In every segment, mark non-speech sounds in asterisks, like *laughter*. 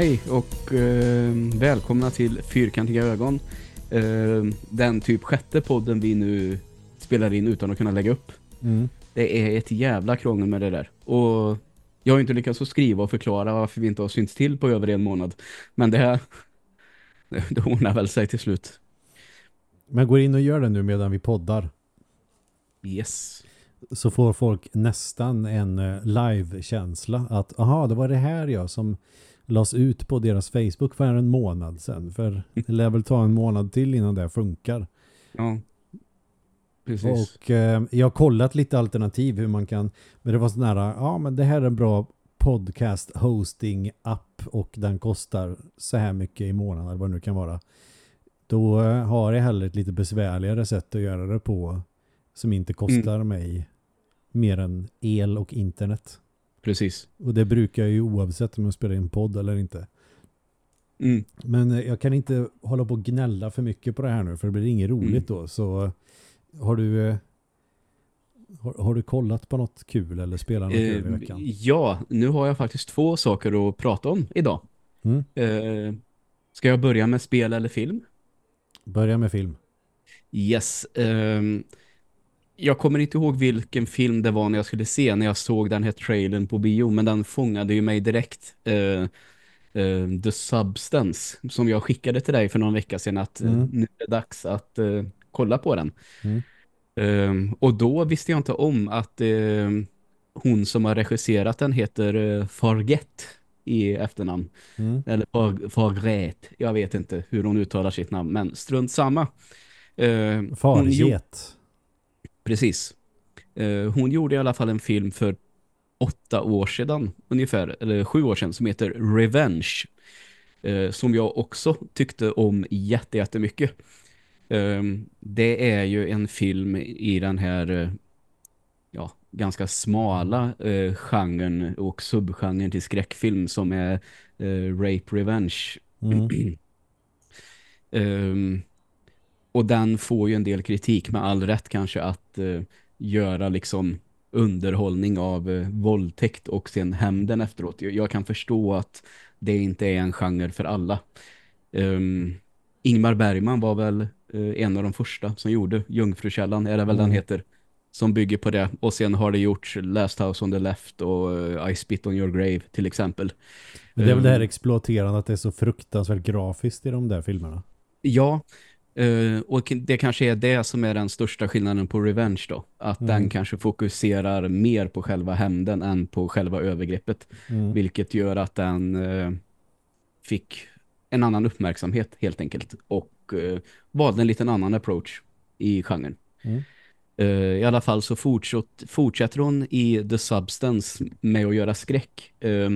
Hej och eh, välkomna till Fyrkantiga ögon. Eh, den typ sjätte podden vi nu spelar in utan att kunna lägga upp. Mm. Det är ett jävla krångel med det där. Och jag har inte lyckats att skriva och förklara varför vi inte har synts till på över en månad. Men det här *laughs* det ordnar väl sig till slut. Men går in och gör det nu medan vi poddar. Yes. Så får folk nästan en eh, live-känsla att aha, det var det här jag som lades ut på deras Facebook för en månad sedan. För *laughs* det lär väl ta en månad till innan det funkar. Ja. Precis. Och eh, jag har kollat lite alternativ hur man kan, men det var sån här, ja men det här är en bra podcast hosting app och den kostar så här mycket i månaden eller vad det nu kan vara. Då eh, har jag heller ett lite besvärligare sätt att göra det på som inte kostar mig mer än el och internet. Precis. Och det brukar jag ju oavsett om jag spelar in podd eller inte. Mm. Men eh, jag kan inte hålla på och gnälla för mycket på det här nu för det blir inget roligt då. Så eh, har du eh, har, har du kollat på något kul eller spelat något kul i Eh, veckan? ja, nu har jag faktiskt två saker att prata om idag. Mm. Eh, ska jag börja med spel eller film? Börja med film. Yes. ehm, jag kommer inte ihåg vilken film det var när jag skulle se när jag såg den här trailern på bio, men den fångade ju mig direkt. Eh, eh, The Substance, som jag skickade till dig för någon vecka sedan att eh, Mm. nu är det dags att eh, kolla på den. Mm. Ehm, och då visste jag inte om att hon som har regisserat den heter eh, Farget i efternamn. Mm. Eller Farget. Jag vet inte hur hon uttalar sitt namn, men strunt samma. Eh, hon gjo- Farget. Precis. Eh, hon gjorde i alla fall en film för åtta år sedan ungefär, eller sju år sedan som heter Revenge. Eh, som jag också tyckte om jätte, jättemycket. Eh, det är ju en film i den här ja, ganska smala eh, genren och subgenren till skräckfilm som är eh, Rape Revenge. Mm. *clears throat* Ehm, och den får ju en del kritik med all rätt kanske att eh, göra liksom underhållning av eh, våldtäkt och sen hämnden efteråt. Jag, jag kan förstå att det inte är en genre för alla. Ehm, Ingmar Bergman var väl eh, en av de första som gjorde Jungfrukällan, är det väl den Mm. heter, som bygger på det. Och sen har det gjorts Last House on the Left och eh, I Spit on Your Grave till exempel. Men det är väl det här Ehm, exploaterande att det är så fruktansvärt grafiskt i de där filmerna. Ja, eh, och det kanske är det som är den största skillnaden på Revenge då. Att Mm. den kanske fokuserar mer på själva hämnden än på själva övergreppet. Mm. Vilket gör att den eh, fick en annan uppmärksamhet helt enkelt. Och eh, valde en liten annan approach i genren. Mm. I alla fall så fortsatt, fortsätter hon i The Substance med att göra skräck. Eh,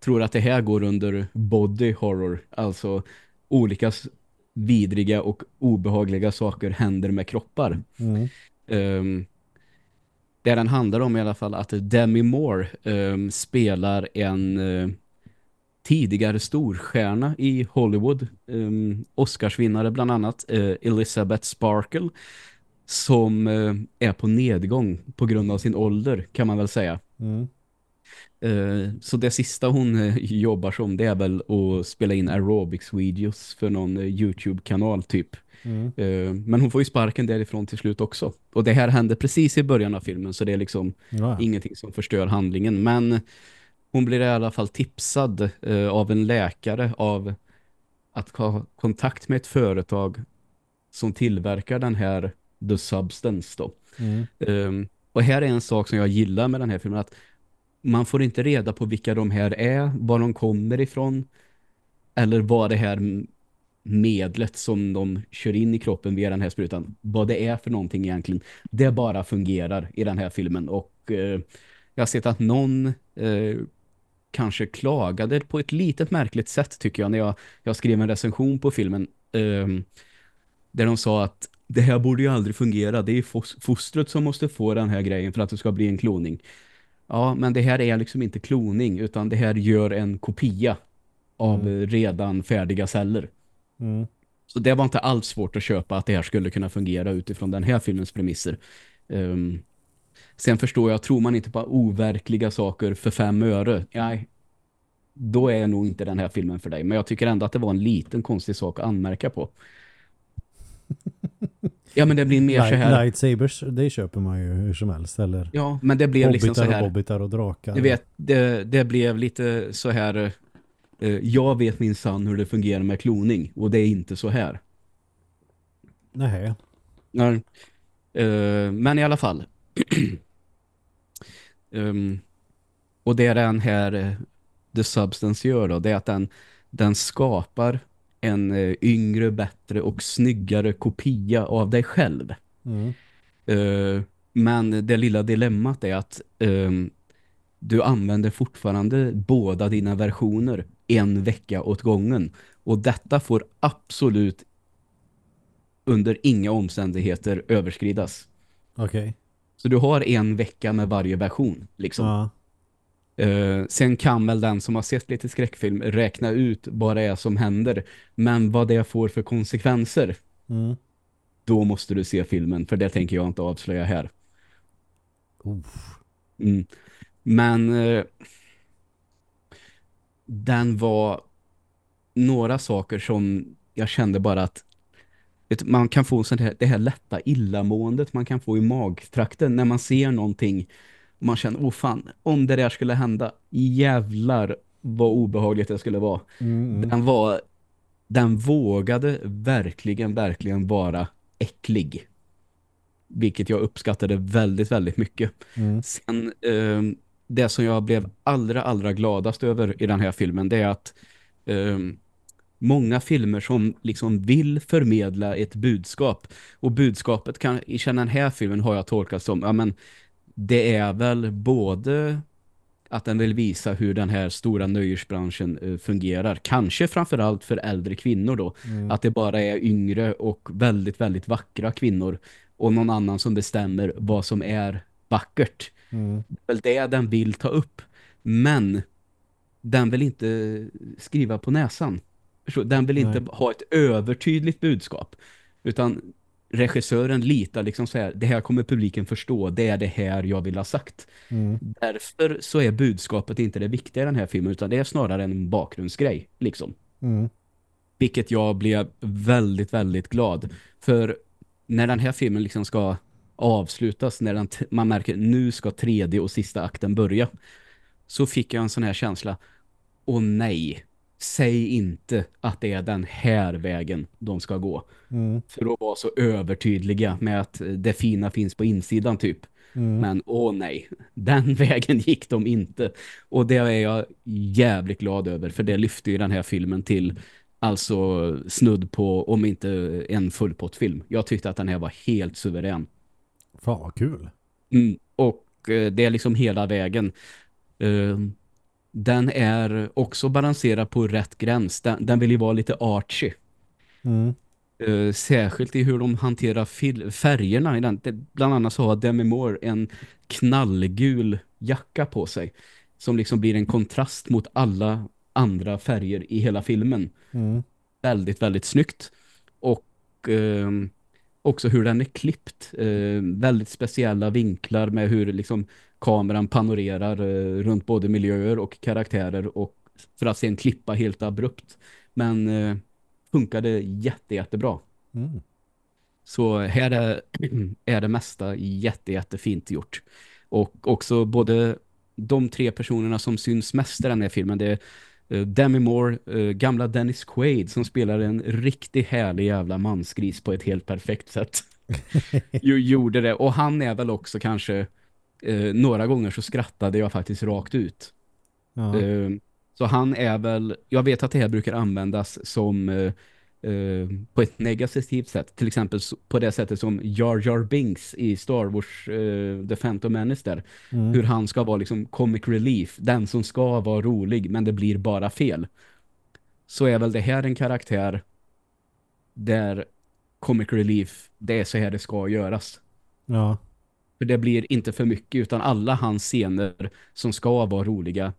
tror att det här går under body horror. Alltså olika vidriga och obehagliga saker händer med kroppar. Mm. Um, det den handlar om i alla fall att Demi Moore ehm, spelar en eh, tidigare storstjärna i Hollywood. Um, Oscarsvinnare bland annat. eh, Elizabeth Sparkle som eh, är på nedgång på grund av sin ålder kan man väl säga. Mm. Eh, så det sista hon eh, jobbar som det är väl att spela in aerobics videos för någon eh, Youtube-kanal typ. Mm. Men hon får ju sparken därifrån till slut också. Och det här hände precis i början av filmen så det är liksom Ja. ingenting som förstör handlingen. Men hon blir i alla fall tipsad av en läkare av att ha kontakt med ett företag som tillverkar den här The Substance då. Mm. Och här är en sak som jag gillar med den här filmen att man får inte reda på vilka de här är, var de kommer ifrån eller vad det här medlet som de kör in i kroppen via den här sprutan, vad det är för någonting egentligen. Det bara fungerar i den här filmen och eh, jag har sett att någon eh, kanske klagade på ett litet märkligt sätt tycker jag när jag, jag skrev en recension på filmen eh, där de sa att det här borde ju aldrig fungera. Det är fostret som måste få den här grejen för att det ska bli en kloning. Ja, men det här är liksom inte kloning utan det här gör en kopia av Mm. redan färdiga celler. Mm. Så det var inte alls svårt att köpa att det här skulle kunna fungera utifrån den här filmens premisser. Ehm, sen förstår jag, tror man inte på overkliga saker för fem öre? Nej, då är nog inte den här filmen för dig. Men jag tycker ändå att det var en liten konstig sak att anmärka på. Ja, men det blir mer Light, så här. Lightsabers, det köper man ju hur som helst. Eller Ja, men det blev liksom så hobbitar här. och bobbitar och drakar. Du vet, det, det blev lite så här. eh, jag vet min sann hur det fungerar med kloning. Och det är inte så här. Nej. Ja, eh, men i alla fall. *clears throat* Ehm, och det den här eh, The Substance gör då, det är att den, den skapar en eh, yngre, bättre och snyggare kopia av dig själv. Mm. Eh, men det lilla dilemmat är att ehm, du använder fortfarande båda dina versioner en vecka åt gången. Och detta får absolut under inga omständigheter överskridas. Okej. Så du har en vecka med varje version. Liksom. Ja. Eh, sen kan väl den som har sett lite skräckfilm räkna ut vad det är som händer. Men vad det får för konsekvenser, Mm. då måste du se filmen. För det tänker jag inte avslöja här. Uff. Mm. Men eh, den var några saker som jag kände bara att vet, man kan få sånt här, det här lätta illamåendet man kan få i magtrakten när man ser någonting och man känner, åh fan, om det där skulle hända, jävlar vad obehagligt det skulle vara. Mm, mm. Den var den vågade verkligen, verkligen vara äcklig. Vilket jag uppskattade väldigt, väldigt mycket. Mm. Sen, eh, det som jag blev allra, allra gladast över i den här filmen det är att eh, många filmer som liksom vill förmedla ett budskap och budskapet kan, i den här filmen har jag tolkat som, ja men det är väl både att den vill visa hur den här stora nöjesbranschen eh, fungerar. Kanske framförallt för äldre kvinnor då. Mm. Att det bara är yngre och väldigt, väldigt vackra kvinnor och någon annan som bestämmer vad som är vackert. Mm. Det är väl det den vill ta upp. Men den vill inte skriva på näsan. Den vill inte Nej. ha ett övertydligt budskap. Utan regissören litar liksom så här, det här kommer publiken förstå, det är det här jag vill ha sagt. Mm. Därför så är budskapet inte det viktiga i den här filmen utan det är snarare en bakgrundsgrej liksom. Mm. Vilket jag blev väldigt, väldigt glad. För när den här filmen liksom ska avslutas, när den man märker nu ska tredje och sista akten börja, så fick jag en sån här känsla. Och nej, säg inte att det är den här vägen de ska gå. Mm. För att vara så övertydliga med att det fina finns på insidan typ. Mm. Men åh nej, den *laughs* vägen gick de inte. Och det är jag jävligt glad över för det lyfte ju den här filmen till alltså snudd på om inte en fullpottfilm. Jag tyckte att den här var helt suverän. Fan vad kul. Mm, och eh, det är liksom hela vägen. Eh, den är också balanserad på rätt gräns. Den, den vill ju vara lite artsy. Mm. Eh, särskilt i hur de hanterar färgerna i den. Det, bland annat så har Demi Moore en knallgul jacka på sig som liksom blir en kontrast mot alla andra färger i hela filmen. Mm. Väldigt, väldigt snyggt. Och ehm, också hur den är klippt. Eh, väldigt speciella vinklar med hur liksom kameran panorerar eh, runt både miljöer och karaktärer och för att sen klippa helt abrupt. Men eh, funkade jätte, jättebra. Mm. Så här är, *clears throat* är det mesta jätte, jättefint gjort. Och också både de tre personerna som syns mest i den här filmen, det är eh, Demi Moore, eh, gamla Dennis Quaid som spelar en riktigt härlig jävla mansgris på ett helt perfekt sätt. *laughs* jo, gjorde det. Och han är väl också kanske eh, några gånger så skrattade jag faktiskt rakt ut. Ja. Eh, så han är väl, jag vet att det här brukar användas som eh, eh, på ett negativt sätt. Till exempel på det sättet som Jar Jar Binks i Star Wars eh, The Phantom Menace där. Mm. Hur han ska vara liksom comic relief. Den som ska vara rolig men det blir bara fel. Så är väl det här en karaktär där comic relief, det är så här det ska göras. Ja. För det blir inte för mycket utan alla hans scener som ska vara roliga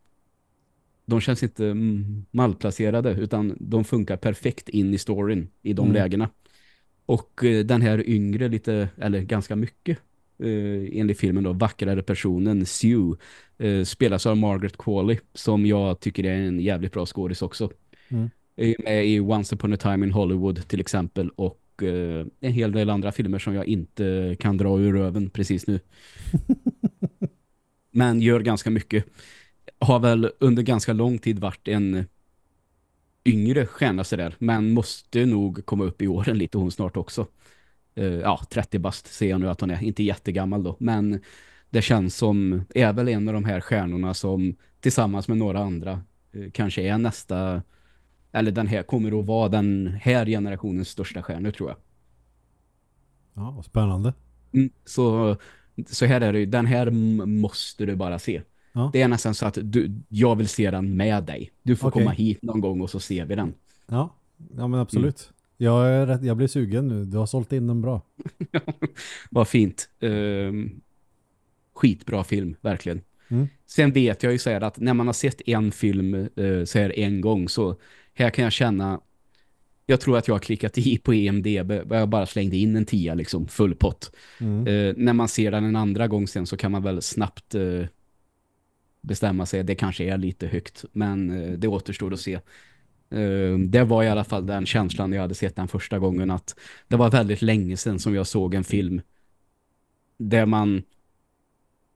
de känns inte malplacerade utan de funkar perfekt in i storyn i de Mm. lägena. Och eh, den här yngre lite, eller ganska mycket eh, enligt filmen då, vackrare personen Sue eh, spelas av Margaret Qualley som jag tycker är en jävligt bra skådis också. Mm. Är med i Once upon a time in Hollywood till exempel och eh, en hel del andra filmer som jag inte kan dra ur röven precis nu. *laughs* Men gör ganska mycket. Har väl under ganska lång tid varit en yngre stjärna sådär, men måste nog komma upp i åren lite hon snart också. Uh, ja, 30 bast ser jag nu att hon är. Inte jättegammal då, men det känns som, är väl en av de här stjärnorna som tillsammans med några andra uh, kanske är nästa, eller den här kommer att vara den här generationens största stjärnor tror jag. Ja, spännande. Mm, så, så här är det ju, den här måste du bara se. Ja. Det är nästan så att du, jag vill se den med dig. Du får Okej. komma hit någon gång och så ser vi den. Ja, ja men absolut. Jag, är rätt, jag blir sugen nu. Du har sålt in den bra. *laughs* Vad fint. Ehm, skitbra film, verkligen. Mm. Sen vet jag ju så här att när man har sett en film eh, så här en gång så här kan jag känna jag tror att jag har klickat i på EMDB jag bara slängde in en tia liksom, full pott. Mm. Eh, när man ser den en andra gång sen så kan man väl snabbt eh, bestämma sig. Det kanske är lite högt, men eh, det återstår att se. Eh, det var i alla fall den känslan jag hade sett den första gången att det var väldigt länge sedan som jag såg en film där man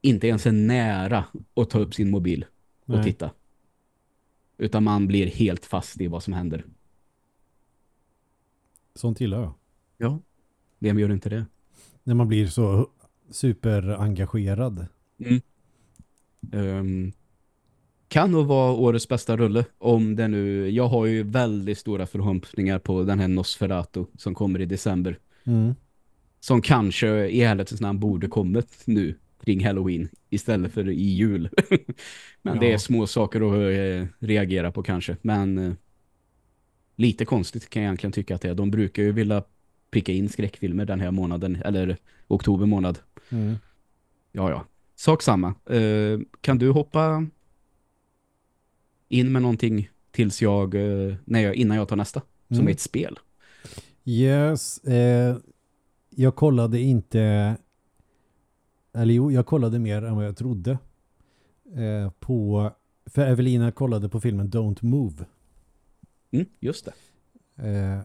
inte ens är nära att ta upp sin mobil och Nej. titta. Utan man blir helt fast i vad som händer. Sånt gillar jag. Ja. Vem gör inte det? När man blir så superengagerad. Mm. Ehm, kan nog vara årets bästa rulle om det nu, jag har ju väldigt stora förhoppningar på den här Nosferatu som kommer i december. Mm. Som kanske i ärlighetens namn borde kommit nu kring Halloween istället för i jul. *laughs* Men det Ja. är små saker att eh, reagera på kanske. Men eh, lite konstigt kan jag egentligen tycka att det är. De brukar ju vilja pricka in skräckfilmer den här månaden, eller oktober månad. Mm. Ja, ja. Sak samma. Eh, kan du hoppa in med någonting tills jag, när jag innan jag tar nästa? Som Mm. är ett spel. Yes. Jag kollade inte eller jo, jag kollade mer än vad jag trodde. Eh, på för Evelina kollade på filmen Don't Move. Mm, just det. Eh,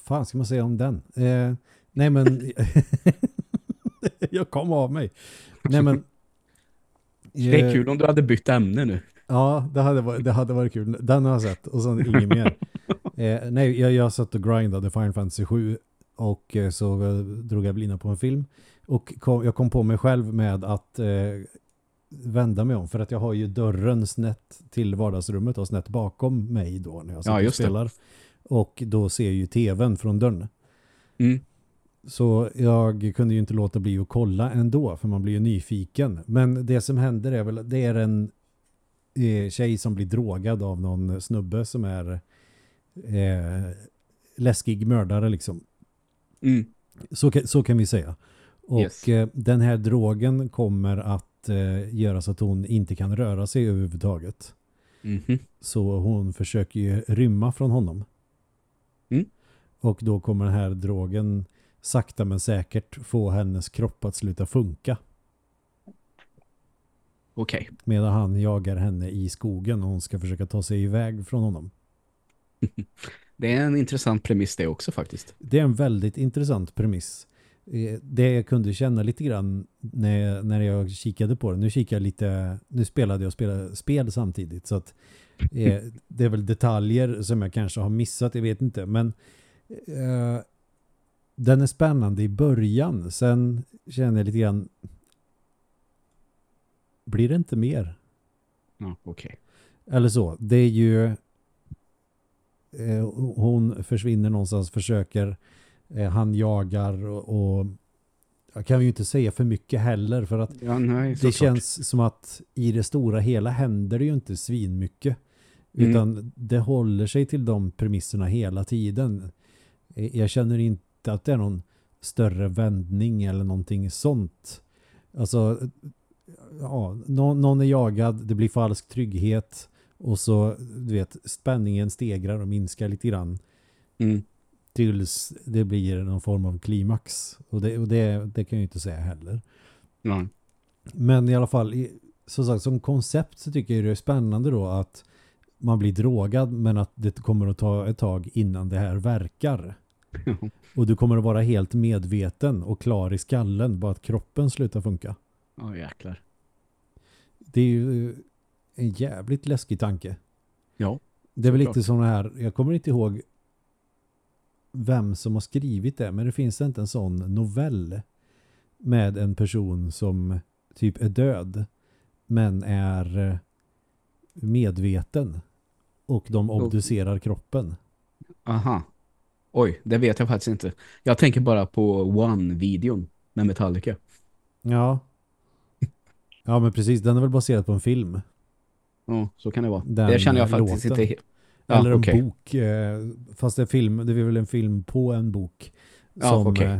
fan ska man säga om den? Eh, nej men *laughs* jag kom av mig. Nej men *laughs* Det är eh, kul om du hade bytt ämne nu. Ja, det hade, varit, det hade varit kul. Den har jag sett och sen inget mer. *laughs* Eh, nej, jag, jag satt och grindade Final Fantasy 7 och eh, så drog Evelina på en film. Och kom, jag kom på mig själv med att eh, vända mig om för att jag har ju dörren snett till vardagsrummet och snett bakom mig då när jag sitter Ja, och just det. spelar. Och då ser jag ju tvn från dörren. Mm. Så jag kunde ju inte låta bli att kolla ändå för man blir ju nyfiken. Men det som händer är väl det är en eh, tjej som blir drogad av någon snubbe som är eh, läskig mördare liksom. Mm. Så, så kan vi säga. Och Yes. eh, den här drogen kommer att eh, göra så att hon inte kan röra sig överhuvudtaget. Mhm. Så hon försöker ju rymma från honom. Mm. Och då kommer den här drogen sakta men säkert få hennes kropp att sluta funka. Okej. Medan han jagar henne i skogen och hon ska försöka ta sig iväg från honom. *laughs* Det är en intressant premiss det också faktiskt. Det är en väldigt intressant premiss. Eh, Det jag kunde känna lite grann när, när jag kikade på det. Nu kikade jag lite, nu spelade jag spelade spel samtidigt så att eh, *laughs* det är väl detaljer som jag kanske har missat, jag vet inte. Men eh, den är spännande i början. Sen känner jag lite grann blir det inte mer? Ja, okej. Eller så. Det är ju eh, hon försvinner någonstans, försöker eh, han jagar och, och jag kan ju inte säga för mycket heller för att Ja, nej, det känns som att i det stora hela händer det ju inte svin mycket Mm. utan det håller sig till de premisserna hela tiden. Eh, Jag känner inte att det är någon större vändning eller någonting sånt. Alltså ja, någon, någon är jagad, det blir falsk trygghet och så du vet spänningen stegrar och minskar lite grann. Mm. tills det blir någon form av klimax. Och det, och det, det kan jag ju inte säga heller. Ja. Men i alla fall, som sagt, som koncept så tycker jag det är spännande då att man blir drogad men att det kommer att ta ett tag innan det här verkar. *laughs* Och du kommer att vara helt medveten och klar i skallen, bara att kroppen slutar funka. Ja, jäklar. Det är ju en jävligt läskig tanke. Ja. Det är väl lite sådana här, jag kommer inte ihåg vem som har skrivit det, men det finns inte en sån novell med en person som typ är död men är eh, medveten och de obducerar kroppen. Aha. Oj, det vet jag faktiskt inte. Jag tänker bara på One-videon med Metallica. Ja. Ja, men precis. Den är väl baserad på en film. Ja, så kan det vara. Den det känner jag faktiskt låten. inte. Ja, Eller en okej. bok. eh, Fast det är, film, det är väl en film på en bok. Som okej. eh,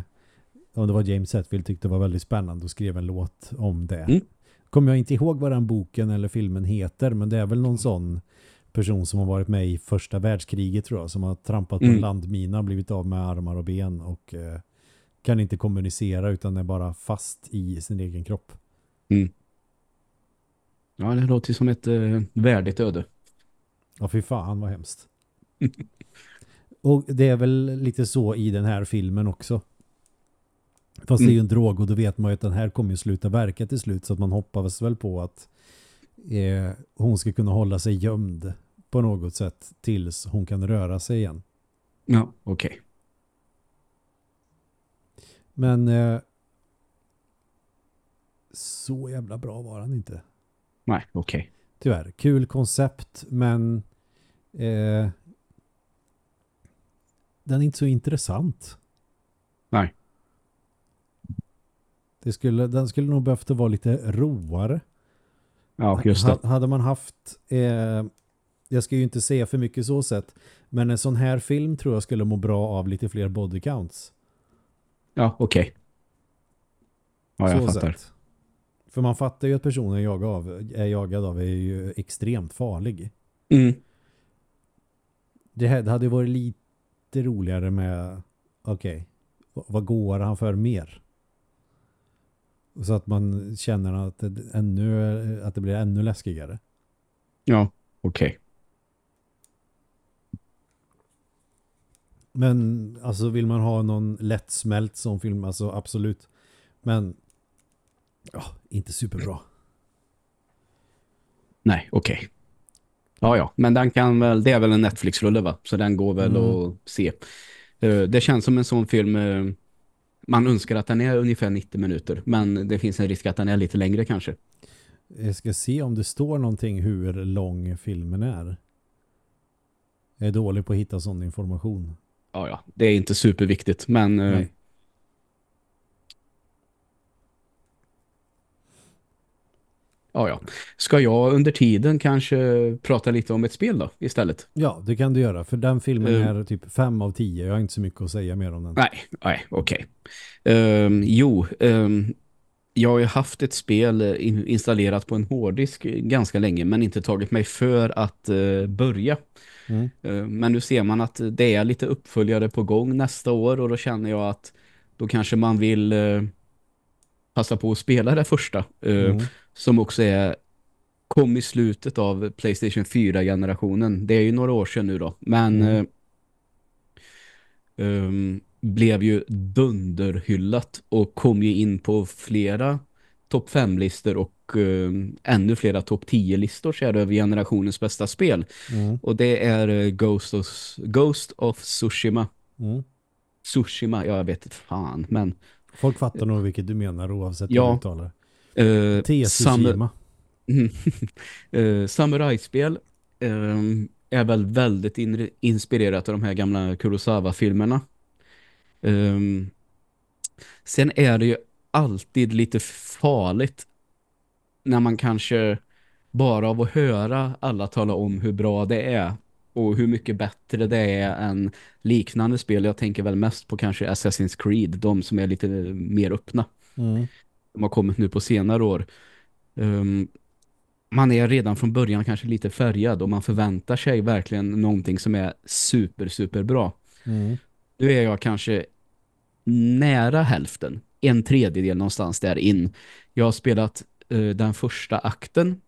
om det var James Hetfield tyckte var väldigt spännande och skrev en låt om det. Mm. Kommer jag inte ihåg vad den boken eller filmen heter men det är väl någon sån person som har varit med i första världskriget tror jag som har trampat på en Mm. landmina blivit av med armar och ben och eh, kan inte kommunicera utan är bara fast i sin egen kropp. Ja, det låter som ett eh, värdigt öde. Ja, fy fan vad hemskt. *laughs* och det är väl lite så i den här filmen också. Fast det är ju en drog och då vet man ju att den här kommer ju sluta verka till slut så att man hoppas väl på att eh, hon ska kunna hålla sig gömd på något sätt tills hon kan röra sig igen. Ja, okej. Men eh, så jävla bra var han inte. Nej, okej. Tyvärr. Kul koncept men eh, den är inte så intressant. Nej. Det skulle, den skulle nog behövt vara lite roare. Ja, just det. Ha- Hade man haft, eh, jag ska ju inte säga för mycket så sett, men en sån här film tror jag skulle må bra av lite fler body counts. Ja, okej. Ja, jag så fattar. Sett. För man fattar ju att personen jag av, är jagad av är ju extremt farlig. Mm. Det, här, det hade varit lite roligare med, okej, v- vad går han för mer? Så att man känner att det, ännu, att det blir ännu läskigare. Ja, okej. Men alltså vill man ha någon lättsmält som film, alltså absolut. Men ja, inte superbra. Nej, okej. Ja, ja. Men den kan väl, det är väl en Netflix-rulle va? Så den går väl Mm. att se. Eh, Det känns som en sån film, eh, man önskar att den är ungefär 90 minuter. Men det finns en risk att den är lite längre kanske. Jag ska se om det står någonting hur lång filmen är. Jag är dålig på att hitta sån information. Ja, ja. Det är inte superviktigt, men... eh, Nej. Ja, ja. Ska jag under tiden kanske prata lite om ett spel då istället? Ja, det kan du göra. För den filmen Eh. är typ fem av tio. Jag har inte så mycket att säga mer om den. Nej, nej, okej. Ehm, jo, ehm, jag har ju haft ett spel eh, in- installerat på en hårddisk ganska länge men inte tagit mig för att eh, börja. Mm. Eh, men nu ser man att det är lite uppföljare på gång nästa år och då känner jag att då kanske man vill eh, passa på att spela det första. eh, Mm. Som också är kom i slutet av Playstation 4-generationen. Det är ju några år sedan nu då. Men Mm. eh, ehm, blev ju dunderhyllat och kom ju in på flera topp 5-listor och eh, ännu flera topp 10-listor så är det över generationens bästa spel. Mm. Och det är eh, Ghost of, Ghost of Tsushima. Mm. Tsushima, ja, jag vet inte fan, men Folk fattar nog vilket du menar oavsett Ja. hur du uttalar. Eh, T. Sam- Tsushima. uh, *laughs* Samuraispel ehm, är väl väldigt in inspirerat av de här gamla Kurosawa-filmerna. Ehm, sen är det ju alltid lite farligt när man kanske bara av att höra alla tala om hur bra det är och hur mycket bättre det är än liknande spel. Jag tänker väl mest på kanske Assassin's Creed, de som är lite mer öppna Mm. De har kommit nu på senare år. Ehm, man är redan från början kanske lite färgad och man förväntar sig verkligen någonting som är super, super bra. Mm. Nu är jag kanske nära hälften, en tredjedel någonstans där in. Jag har spelat eh, den första akten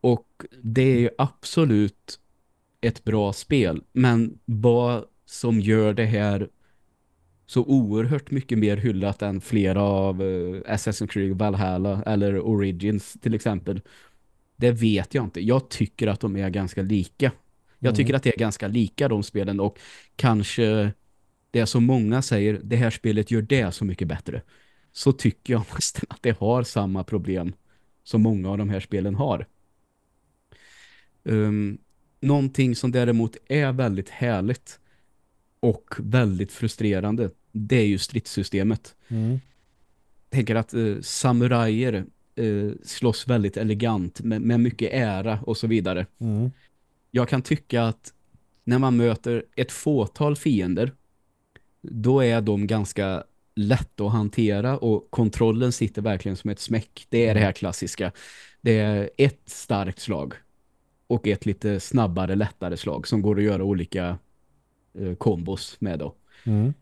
och det är ju absolut ett bra spel. Men vad som gör det här så oerhört mycket mer hyllat än flera av uh, Assassin's Creed Valhalla eller Origins till exempel. Det vet jag inte. Jag tycker att de är ganska lika. Jag Mm. tycker att det är ganska lika de spelen och kanske det som många säger, det här spelet gör det så mycket bättre. Så tycker jag *laughs* nästan att det har samma problem som många av de här spelen har. Um, någonting som däremot är väldigt härligt och väldigt frustrerande, det är ju stridssystemet. Mm. tänker att eh, samurajer eh, slåss väldigt elegant med, med mycket ära och så vidare. Mm. Jag kan tycka att när man möter ett fåtal fiender då är de ganska lätta att hantera och kontrollen sitter verkligen som ett smäck. Det är det här klassiska. Det är ett starkt slag och ett lite snabbare, lättare slag som går att göra olika eh, kombos med då. Mm.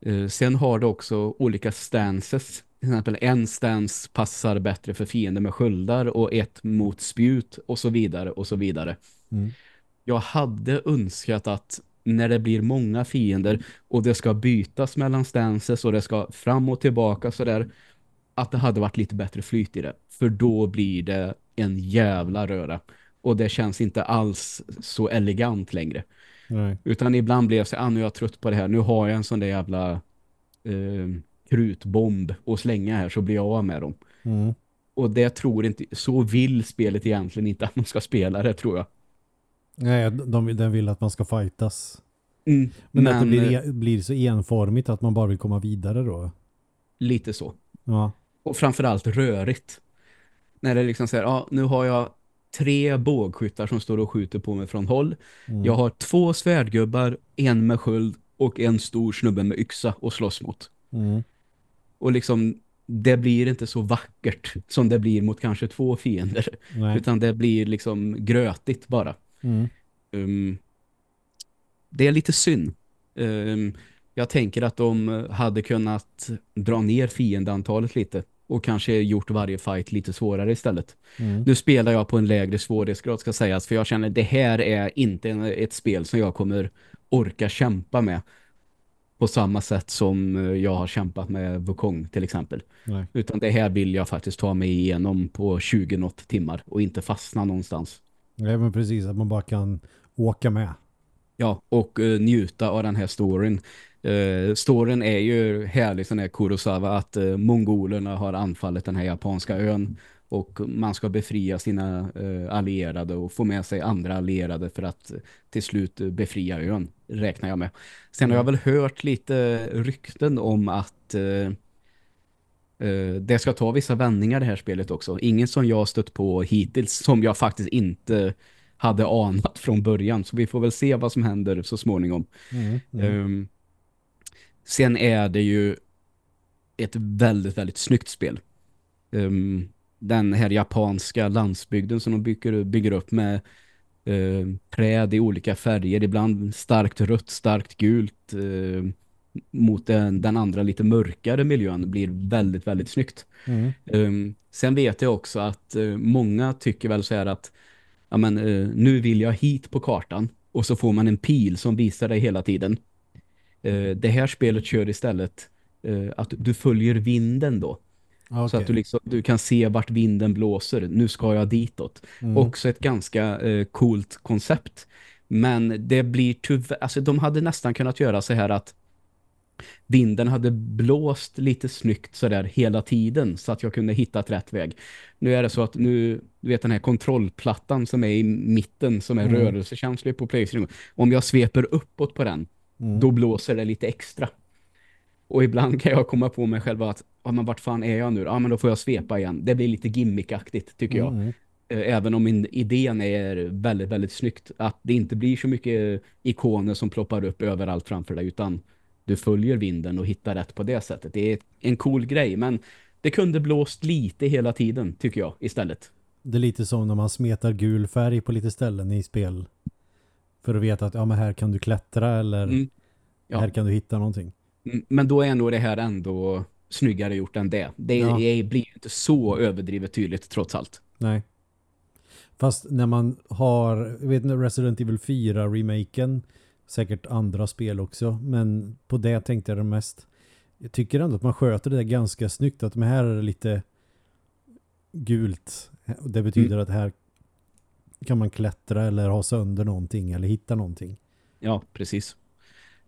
Eh, sen har det också olika stances. Till exempel en stance passar bättre för fiender med sköldar och ett mot spjut och så vidare och så vidare. Mm. Jag hade önskat att när det blir många fiender och det ska bytas mellan stances och det ska fram och tillbaka så där att det hade varit lite bättre flyt i det. För då blir det en jävla röra. Och det känns inte alls så elegant längre. Nej. Utan ibland blev så ah, nu är jag trött på det här. Nu har jag en sån där jävla eh, krutbomb och slänga här så blir jag av med dem. Mm. Och det tror inte, så vill spelet egentligen inte att man ska spela det tror jag. Nej, de, den vill att man ska fightas. Mm, Men, att det blir, eh, e- blir så enformigt att man bara vill komma vidare då. lite så. Ja. Och framförallt rörigt. När det liksom säger, ja nu har jag tre bågskyttar som står och skjuter på mig från håll. Mm. Jag har två svärdgubbar, en med sköld och en stor snubbe med yxa och slåss mot. Mm. Och liksom, det blir inte så vackert som det blir mot kanske två fiender. Nej. Utan det blir liksom grötigt bara. Mm. Um, det är lite synd. Um, jag tänker att de hade kunnat dra ner fiendantalet lite och kanske gjort varje fight lite svårare istället. Mm. Nu spelar jag på en lägre svårighetsgrad ska sägas för jag känner att det här är inte en, ett spel som jag kommer orka kämpa med på samma sätt som eh, jag har kämpat med Wukong till exempel. Nej. Utan det här vill jag faktiskt ta mig igenom på 20 något timmar och inte fastna någonstans. Nej, men precis. Att man bara kan åka med. Ja, och eh, njuta av den här storyn. Uh, storyn är ju härlig sån här Kurosawa att uh, mongolerna har anfallit den här japanska ön och man ska befria sina eh, allierade och få med sig andra allierade för att eh, till slut eh, befria ön, räknar jag med. Sen har jag väl hört lite rykten om att eh, eh, det ska ta vissa vändningar det här spelet också. Ingen som jag stött på hittills som jag faktiskt inte hade anat från början. Så vi får väl se vad som händer så småningom. Mm. Mm. Ehm, sen är det ju ett väldigt, väldigt snyggt spel. Ehm, den här japanska landsbygden som de bygger, bygger upp med eh, träd i olika färger. Ibland starkt rött, starkt gult. eh, mot den, den andra lite mörkare miljön blir väldigt, väldigt snyggt. Mm. Um, sen vet jag också att uh, många tycker väl så här att ja, men, uh, nu vill jag hit på kartan och så får man en pil som visar dig hela tiden. Uh, det här spelet kör istället uh, att du följer vinden då. Ja, Så okej. att du, liksom, du kan se vart vinden blåser. Nu ska jag ditåt. Mm. Också ett ganska uh, coolt koncept. Men det blir tyvärr, alltså de hade nästan kunnat göra så här att vinden hade blåst lite snyggt sådär hela tiden så att jag kunde hitta rätt väg. Nu är det så att nu, du vet den här kontrollplattan som är i mitten som är Mm. rörelsekänslig på Playstation. Om jag sveper uppåt på den, Mm. då blåser det lite extra. Och ibland kan jag komma på mig själv att, ja men vart fan är jag nu? Ja men då får jag svepa igen. Det blir lite gimmickaktigt tycker jag. Mm. Eh, Även om min idén är väldigt, väldigt snyggt. Att det inte blir så mycket ikoner som ploppar upp överallt framför dig utan du följer vinden och hittar rätt på det sättet. Det är en cool grej men det kunde blåst lite hela tiden tycker jag istället. Det är lite som när man smetar gul färg på lite ställen i spel. För att veta att ja, men här kan du klättra eller Mm. Ja. Här kan du hitta någonting. Mm, Men då är nog det här ändå snyggare gjort än det. Det Ja. blir inte så överdrivet tydligt trots allt. Nej. Fast när man har, jag vet inte, Resident Evil 4-remaken, säkert andra spel också, men på det tänkte jag det mest. Jag tycker ändå att man sköter det ganska snyggt, att de här är lite gult. Det betyder att här kan man klättra eller ha sönder någonting eller hitta någonting. Ja, precis.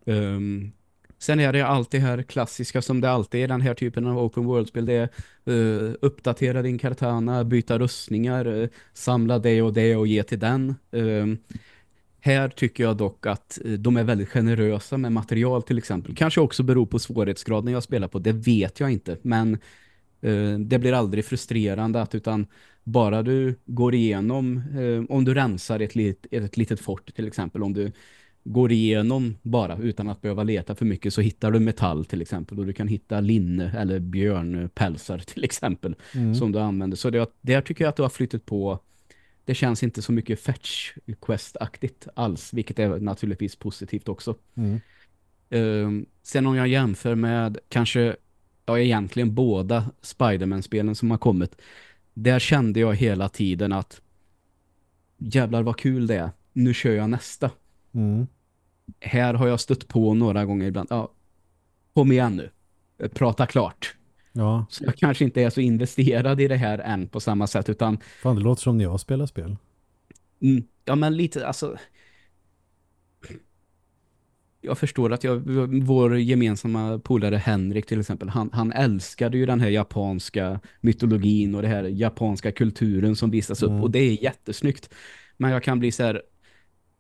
Um, sen är det alltid här klassiska som det alltid är i den här typen av open world-spel. Det är uh, uppdatera din kartana, byta rustningar, uh, samla det och det och ge till den. Um, här tycker jag dock att eh, de är väldigt generösa med material till exempel. Kanske också beror på svårighetsgraden jag spelar på, det vet jag inte. Men eh, det blir aldrig frustrerande att utan bara du går igenom, eh, om du rensar ett, lit, ett litet fort till exempel, om du går igenom bara utan att behöva leta för mycket så hittar du metall till exempel och du kan hitta linne eller björnpälsar till exempel som du använder. Så det, där tycker jag att du har flyttat på det känns inte så mycket fetch quest-aktigt alls, vilket är naturligtvis positivt också. Mm. Ehm, sen om jag jämför med kanske, ja egentligen båda Spider-Man-spelen som har kommit, där kände jag hela tiden att jävlar vad kul det är, nu kör jag nästa. Mm. Här har jag stött på några gånger ibland, ja, kom igen nu, prata klart. Ja, Så jag kanske inte är så investerad i det här än på samma sätt, utan fan det låter som när jag spelar spel. Mm, ja, men lite, alltså... Jag förstår att jag, vår gemensamma polare Henrik till exempel, han, han älskade ju den här japanska mytologin och det här japanska kulturen som visas upp Mm. och det är jättesnyggt. Men jag kan bli så här,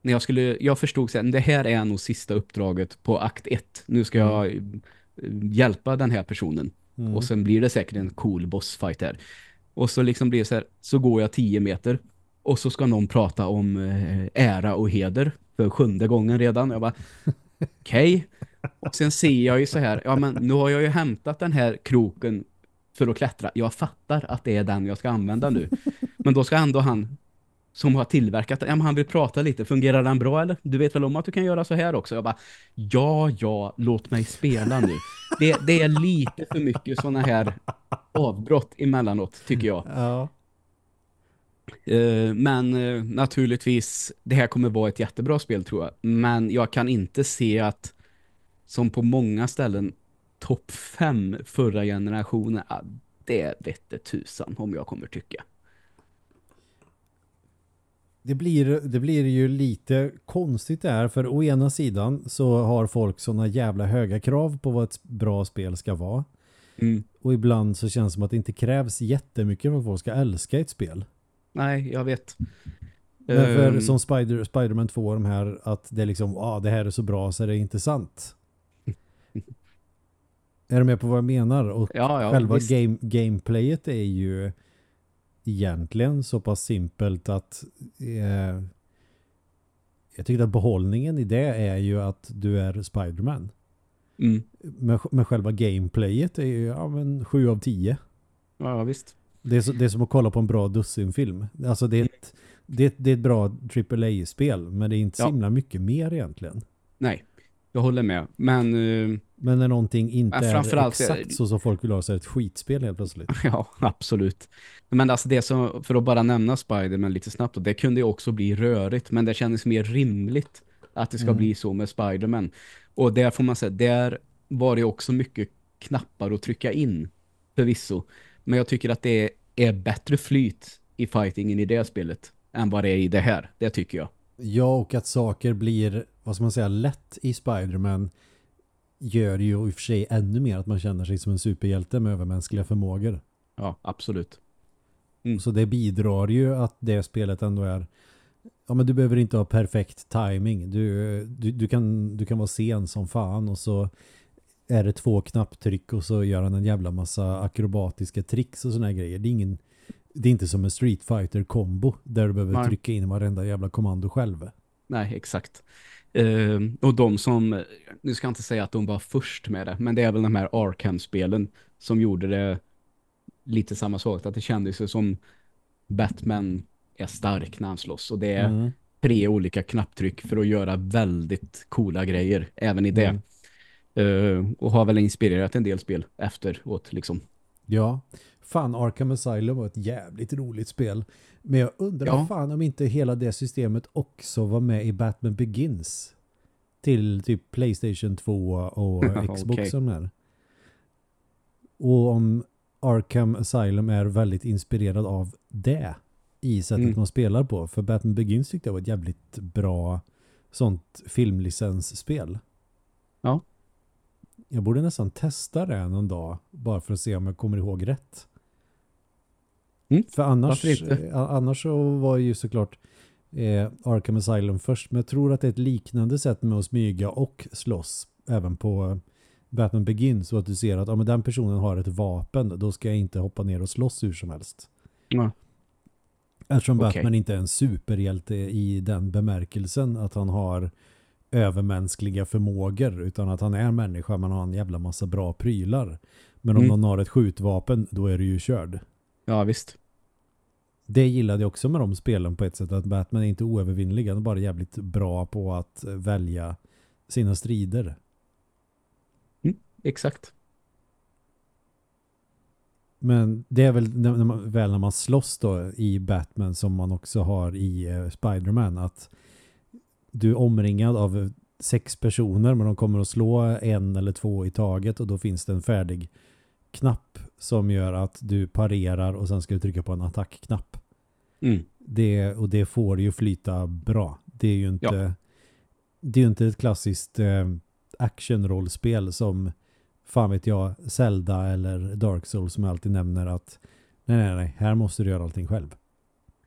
när jag skulle, jag förstod så här, det här är nog sista uppdraget på akt 1. Nu ska jag eh, hjälpa den här personen. Mm. Och sen blir det säkert en cool bossfight här. Och så liksom blir det så här, så går jag 10 meter och så ska någon prata om eh, ära och heder för sjunde gången redan. Jag bara, okej. Och sen ser jag ju så här, ja men nu har jag ju hämtat den här kroken för att klättra. Jag fattar att det är den jag ska använda nu. Men då ska ändå han som har tillverkat den, ja, men han vill prata lite. Fungerar den bra eller? Du vet väl om att du kan göra så här också? Jag bara, ja, ja, låt mig spela nu. Det, det är lite för mycket sådana här avbrott emellanåt, tycker jag. Ja. Eh, men eh, naturligtvis, det här kommer vara ett jättebra spel tror jag. Men jag kan inte se att, som på många ställen, topp fem förra generationen, ja, det vette tusan om jag kommer tycka. Det blir, det blir ju lite konstigt det här för å ena sidan så har folk sådana jävla höga krav på vad ett bra spel ska vara. Mm. Och ibland så känns det som att det inte krävs jättemycket för att folk ska älska ett spel. Nej, jag vet. Men för Ehm, som Spider, Spider-Man 2 de här att det är liksom, ah, det här är så bra så är det inte sant. *laughs* är du med på vad jag menar? Och ja, ja, själva visst. game, gameplayet är ju egentligen så pass simpelt att eh, jag tycker att behållningen i det är ju att du är Spider-Man. Mm. Men, men själva gameplayet är ju ja, men 7 av 10. Ja, ja, visst. Det är, så, det är som att kolla på en bra dussinfilm. Alltså det är ett, det är, det är ett bra AAA-spel men det är inte så Ja. himla mycket mer egentligen. Nej, jag håller med. Men eh, Men när någonting inte är exakt så som folk vill ha så är det ett skitspel helt plötsligt. *laughs* Ja, absolut. Men alltså det som, för att bara nämna Spider-Man lite snabbt, det kunde ju också bli rörigt, men det kändes mer rimligt att det ska Mm. bli så med Spider-Man. Och där får man säga, där var det också mycket knappar att trycka in, förvisso. Men jag tycker att det är bättre flyt i fightingen i det spelet än vad det är i det här. Det tycker jag. Ja, och att saker blir, vad ska man säga, lätt i Spider-Man gör ju i och för sig ännu mer att man känner sig som en superhjälte med övermänskliga förmågor. Ja, absolut. Mm. Så det bidrar ju att det spelet ändå är ja men du behöver inte ha perfekt timing. Du, du, du, kan, du kan vara sen som fan och så är det två knapptryck och så gör han en jävla massa akrobatiska tricks och såna grejer. Det är, ingen, det är inte som en Street fighter kombo där du behöver Nej. trycka in varenda jävla kommando själv. Nej, exakt. Eh, och de som, nu ska jag inte säga att de var först med det, men det är väl de här Arkham-spelen som gjorde det lite samma sak, att det kändes som Batman är stark när han slåss och det är Mm. tre olika knapptryck för att göra väldigt coola grejer även i det. Mm. Eh, och har väl inspirerat en del spel efteråt liksom. Ja, fan Arkham Asylum var ett jävligt roligt spel. Men jag undrar Ja. fan om inte hela det systemet också var med i Batman Begins. Till typ Playstation 2 och *laughs* Xbox Okej. som är. Och om Arkham Asylum är väldigt inspirerad av det i sättet Mm. man spelar på. För Batman Begins tyckte jag var ett jävligt bra sånt filmlicensspel. Ja. Jag borde nästan testa det någon dag bara för att se om jag kommer ihåg rätt. Mm, För annars, eh, annars så var ju såklart eh, Arkham Asylum först. Men jag tror att det är ett liknande sätt med att smyga och slåss även på eh, Batman Begins. Så att du ser att ja, men den personen har ett vapen. Då ska jag inte hoppa ner och slåss hur som helst. Ja. Eftersom Okej. Batman inte är en superhjälte i den bemärkelsen att han har övermänskliga förmågor utan att han är människa men har en jävla massa bra prylar. Men om Mm. någon har ett skjutvapen då är du ju körd. ja, visst. Det gillade jag också med de spelen på ett sätt att Batman är inte oövervinnlig. Han är bara jävligt bra på att välja sina strider. Exakt. Men det är väl när när man, väl när man slåss då i Batman som man också har i eh, Spider-Man att du är omringad av sex personer men de kommer att slå en eller två i taget och då finns det en färdig knapp som gör att du parerar och sen ska du trycka på en attackknapp. Mm. Det, och det får ju flyta bra. Det är ju inte, det är ju inte ett klassiskt eh, actionrollspel som fan vet jag, Zelda eller Dark Souls som alltid nämner att nej, nej, nej, här måste du göra allting själv.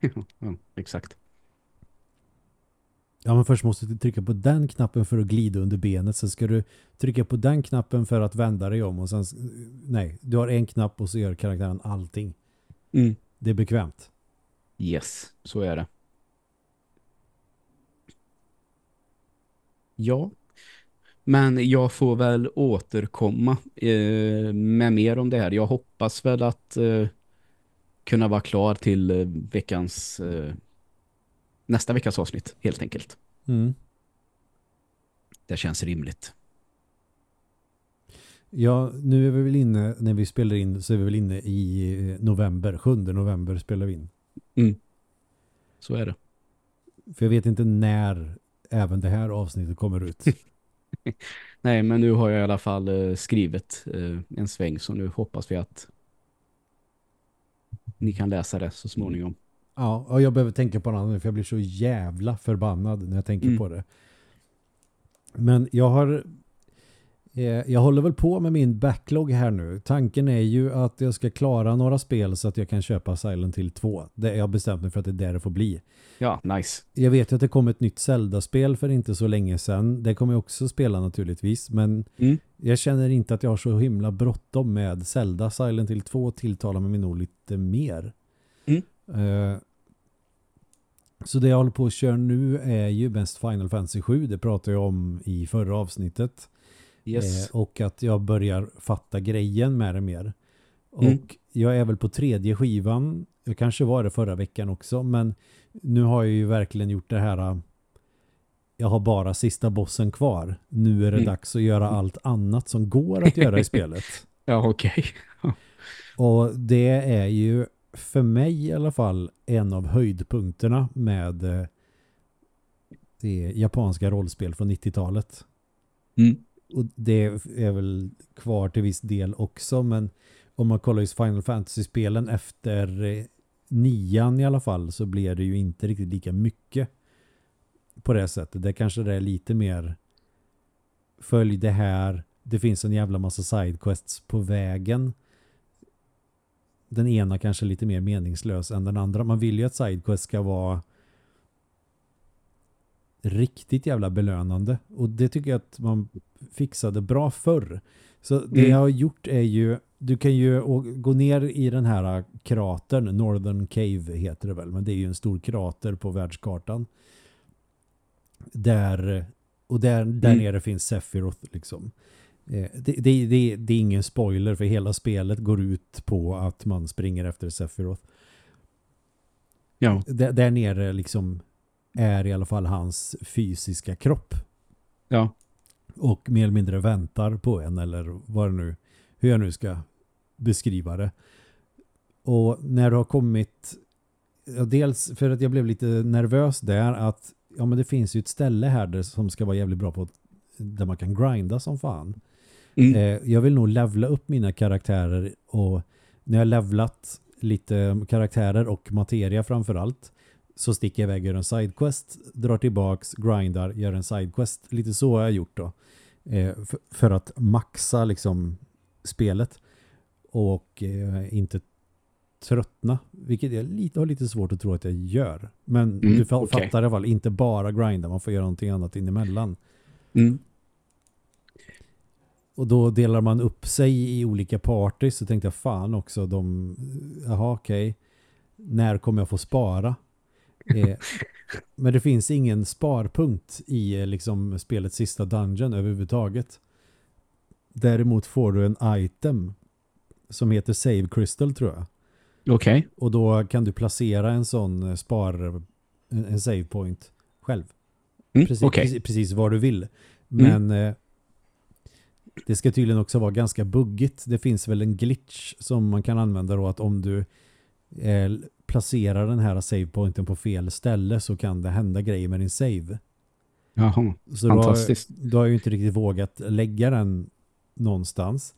*laughs* ja, exakt. Ja, men först måste du trycka på den knappen för att glida under benet. Sen ska du trycka på den knappen för att vända dig om. Och sen, nej, du har en knapp och så gör karaktären allting. Mm. Det är bekvämt. Yes, så är det. Ja, men jag får väl återkomma eh, med mer om det här. Jag hoppas väl att eh, kunna vara klar till eh, veckans eh, nästa veckas avsnitt helt enkelt. Mm. Det känns rimligt. Ja, nu är vi väl inne, när vi spelar in så är vi väl inne i eh, november. 7 november spelar vi in. Så är det. För jag vet inte när även det här avsnittet kommer ut. *laughs* *laughs* Nej, men nu har jag i alla fall eh, skrivit eh, en sväng så nu hoppas vi att ni kan läsa det så småningom. Ja, och jag behöver tänka på något annat för jag blir så jävla förbannad när jag tänker Mm. på det. Men jag har eh, jag håller väl på med min backlog här nu. Tanken är ju att jag ska klara några spel så att jag kan köpa Silent Hill 2. Det jag bestämt mig för att det är där det får bli. Ja, nice. Jag vet ju att det kom ett nytt Zelda-spel för inte så länge sedan. Det kommer jag också spela naturligtvis. Men Mm. jag känner inte att jag har så himla bråttom med Zelda. Silent Hill 2 tilltalar mig nog lite mer. Mm. Eh, så det jag håller på att köra nu är ju mest Final Fantasy 7. Det pratade jag om i förra avsnittet. Yes. Eh, och att jag börjar fatta grejen med det mer. Och Mm. jag är väl på tredje skivan. Jag kanske var det förra veckan också. Men nu har jag ju verkligen gjort det här. äh, Jag har bara sista bossen kvar. Nu är det Mm. dags att göra allt annat som går att göra i *laughs* spelet. Ja, okej. Och det är ju för mig i alla fall en av höjdpunkterna med eh, det japanska rollspel från 90-talet. Mm. Och det är väl kvar till viss del också men om man kollar just Final Fantasy-spelen efter eh, nian i alla fall så blir det ju inte riktigt lika mycket på det sättet. Det kanske det är lite mer följ det här. Det finns en jävla massa sidequests på vägen. Den ena kanske lite mer meningslös än den andra. Man vill ju att sidequest ska vara riktigt jävla belönande. Och det tycker jag att man fixade bra förr. Så det Mm. jag har gjort är ju, du kan ju gå ner i den här kratern, Northern Cave heter det väl, men det är ju en stor krater på världskartan. Där, och där, där Mm. nere finns Sephiroth liksom. Eh, Det, det, det, det är ingen spoiler för hela spelet går ut på att man springer efter Sephiroth. Ja. Där, där nere liksom är i alla fall hans fysiska kropp. Ja. Och mer eller mindre väntar på en eller vad det nu, hur jag nu ska beskriva det. Och när du har kommit ja, dels för att jag blev lite nervös där att ja men det finns ju ett ställe här där som ska vara jävligt bra på där man kan grinda som fan. Mm. Eh, jag vill nog levla upp mina karaktärer och när jag levlat lite karaktärer och materia framförallt så sticker jag iväg och gör en sidequest, drar tillbaks, grindar, gör en sidequest. Lite så har jag gjort då. Eh, för, att maxa liksom spelet och eh, inte tröttna. Vilket jag lite, har lite svårt att tro att jag gör. Men Mm, du fattar i alla fall, inte bara grinda, man får göra någonting annat inemellan. Mm. Och då delar man upp sig i olika parties så tänkte jag fan också de, jaha okej, när kommer jag få spara? Eh, *laughs* men det finns ingen sparpunkt i eh, liksom spelets sista dungeon överhuvudtaget. Däremot får du en item som heter Save Crystal tror jag. Okej. Och då kan du placera en sån eh, spar en, en save point själv. Mm. Precis, Okej. precis, precis vad du vill. Men eh, det ska tydligen också vara ganska buggigt. Det finns väl en glitch som man kan använda då att om du eh, placerar den här save pointen på fel ställe så kan det hända grejer med din save. Jaha. Så då har, Fantastiskt. då har jag ju inte riktigt vågat lägga den någonstans.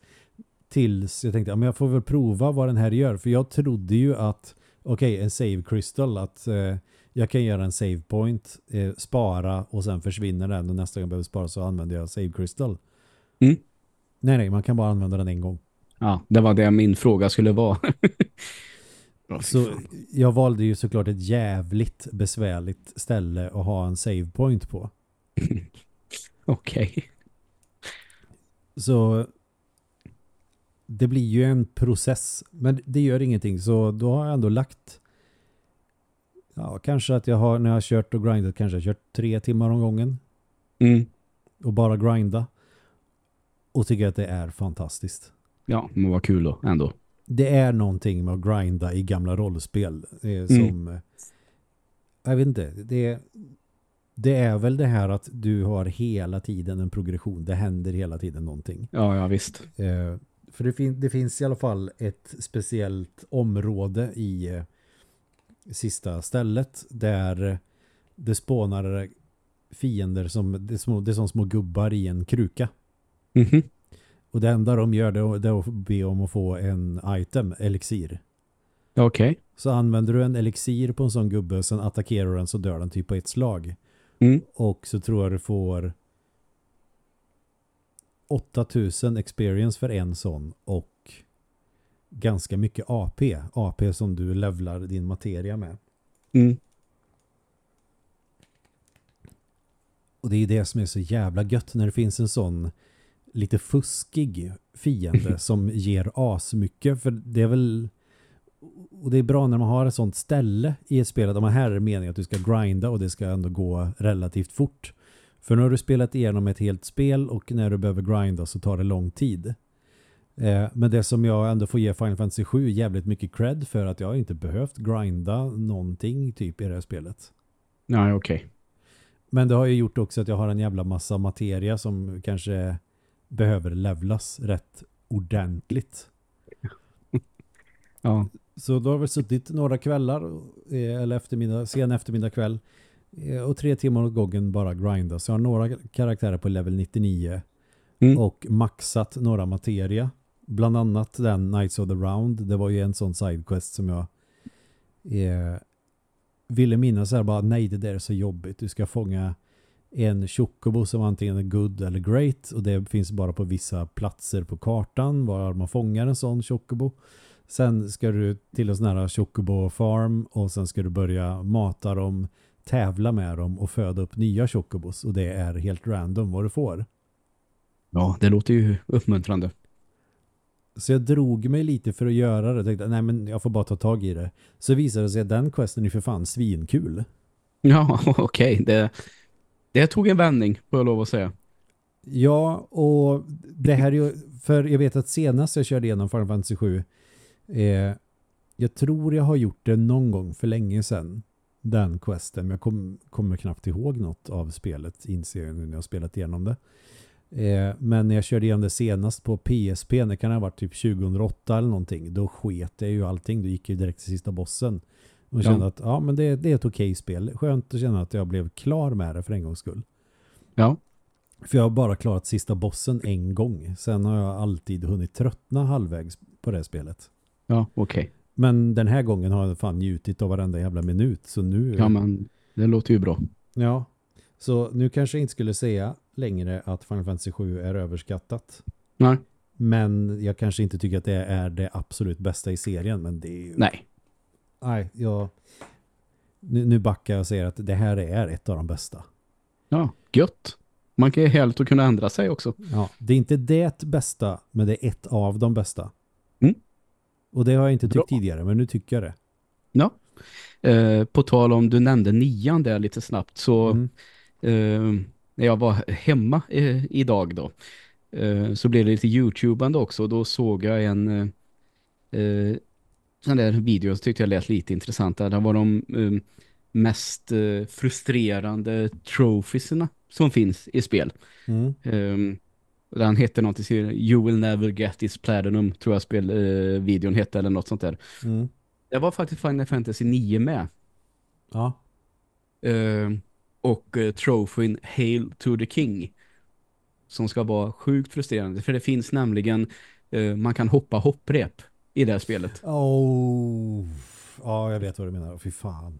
Tills jag tänkte, ja, men jag får väl prova vad den här gör. För jag trodde ju att, okej, en save crystal, att eh, jag kan göra en save point, eh, spara och sen försvinner den och nästa gång jag behöver spara så använder jag save crystal. Mm. Nej, nej, man kan bara använda den en gång. Ja, det var det min fråga skulle vara. *laughs* Så jag valde ju såklart ett jävligt besvärligt ställe att ha en save point på. *laughs* Okej. Så det blir ju en process. Men det gör ingenting. Så då har jag ändå lagt ja, kanske att jag har när jag har kört och grindat kanske jag har kört tre timmar om gången Mm. och bara grinda. Och tycker att det är fantastiskt. Ja, men vad kul då ändå. Det är någonting med att grinda i gamla rollspel eh, Mm. som eh, jag vet inte, det, det är väl det här att du har hela tiden en progression. Det händer hela tiden någonting. Ja, ja visst. Eh, för det, fin det finns i alla fall ett speciellt område i eh, sista stället där eh, det spånar fiender som det är, små, det är som små gubbar i en kruka. Mhm. Och det enda de gör det är, att be om att få en item, elixir. Okej. Så använder du en elixir på en sån gubbe sen attackerar du den så dör den typ på ett slag. Mm. Och så tror jag du får 8000 experience för en sån och ganska mycket AP. AP som du levlar din materia med. Mm. Och det är det som är så jävla gött när det finns en sån lite fuskig fiende *laughs* som ger as mycket för det är väl och det är bra när man har ett sånt ställe i ett spel där man här är meningen att du ska grinda och det ska ändå gå relativt fort. För har du spelat igenom ett helt spel och när du behöver grinda så tar det lång tid. Eh, men det som jag ändå får ge Final Fantasy 7 jävligt mycket cred för att jag inte behövt grinda någonting typ i det här spelet. Ja, okej. Men det har ju gjort också att jag har en jävla massa materia som kanske behöver levlas rätt ordentligt. Ja. Så då har vi suttit några kvällar eh, eller eftermiddag, sen eftermiddag kväll eh, och tre timmar åt gången bara grinda. Så jag har några karaktärer på level 99 Mm. och maxat några materia. Bland annat den Knights of the Round. Det var ju en sån sidequest som jag eh, ville minnas här bara nej det där är så jobbigt. Du ska fånga en chocobo som antingen är good eller great och det finns bara på vissa platser på kartan var man fångar en sån chocobo. Sen ska du till en sån här chocobo farm och sen ska du börja mata dem, tävla med dem och föda upp nya chocobos och det är helt random vad du får. ja, det låter ju uppmuntrande. Så jag drog mig lite för att göra det. Tänkte, nej men jag får bara ta tag i det. Så visade det sig att den questen är för fan svinkul. Ja, *laughs* okej. Det, det tog en vändning, får jag lov att säga. Ja, och det här är ju, för jag vet att senast jag körde igenom Final Fantasy 7 eh, jag tror jag har gjort det någon gång för länge sedan. den questen. Men jag kom, kommer knappt ihåg något av spelet inser jag nu när jag har spelat igenom det. Eh, men när jag körde igenom det senast på PSP, det kan ha varit typ 2008 eller någonting, då sket jag ju allting. Då gick jag direkt till sista bossen. Och kände Ja. att ja, men det, det är ett okej spel. Skönt att känna att jag blev klar med det för en gångs skull. Ja. För jag har bara klarat sista bossen en gång. Sen har jag alltid hunnit tröttna halvvägs på det spelet. Ja, okej. Men den här gången har jag fan njutit av varenda jävla minut. Så nu... Ja, men det låter ju bra. Ja. Så nu kanske jag inte skulle säga längre att Final Fantasy 7 är överskattat. Nej. Men jag kanske inte tycker att det är det absolut bästa i serien. Men det är ju... Nej. Nej, jag... Nu, nu backar jag och säger att det här är ett av de bästa. Ja, gött. Man kan ju helt att kunna ändra sig också. Ja, det är inte det bästa, men det är ett av de bästa. Mm. Och det har jag inte tyckt Bra. tidigare, men nu tycker jag det. Ja. Eh, på tal om du nämnde nian där lite snabbt så Mm. eh, när jag var hemma eh, idag då eh, så blev det lite YouTubande också. Då såg jag en eh, eh, sån där video som tyckte jag lät lite intressant. Det var de eh, mest eh, frustrerande trophiesna som finns i spel. Mm. Um, den hette någonting You will never get this platinum tror jag spel, eh, videon hette eller något sånt där. Mm. Det var faktiskt Final Fantasy 9 med. Ja. Ehm, och uh, trofén Hail to the King som ska vara sjukt frustrerande för det finns nämligen man kan hoppa hopprep i det här spelet. Oh. Ja, jag vet vad du menar. Fy fan.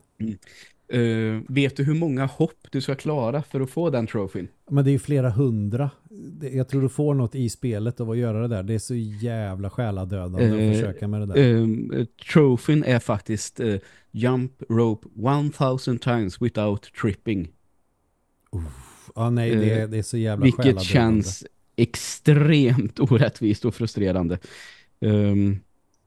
Eh, vet du hur många hopp du ska klara för att få den trofén? Men det är ju flera hundra. Jag tror du får något i spelet av att göra det där. Det är så jävla själadödande Eh, att försöka med det där. Um, trofén är faktiskt eh, jump rope 1000 times without tripping. ja, nej, det, är- eh, det är så jävla Vilket själadödande. känns extremt *laughs* orättvist och frustrerande. Um,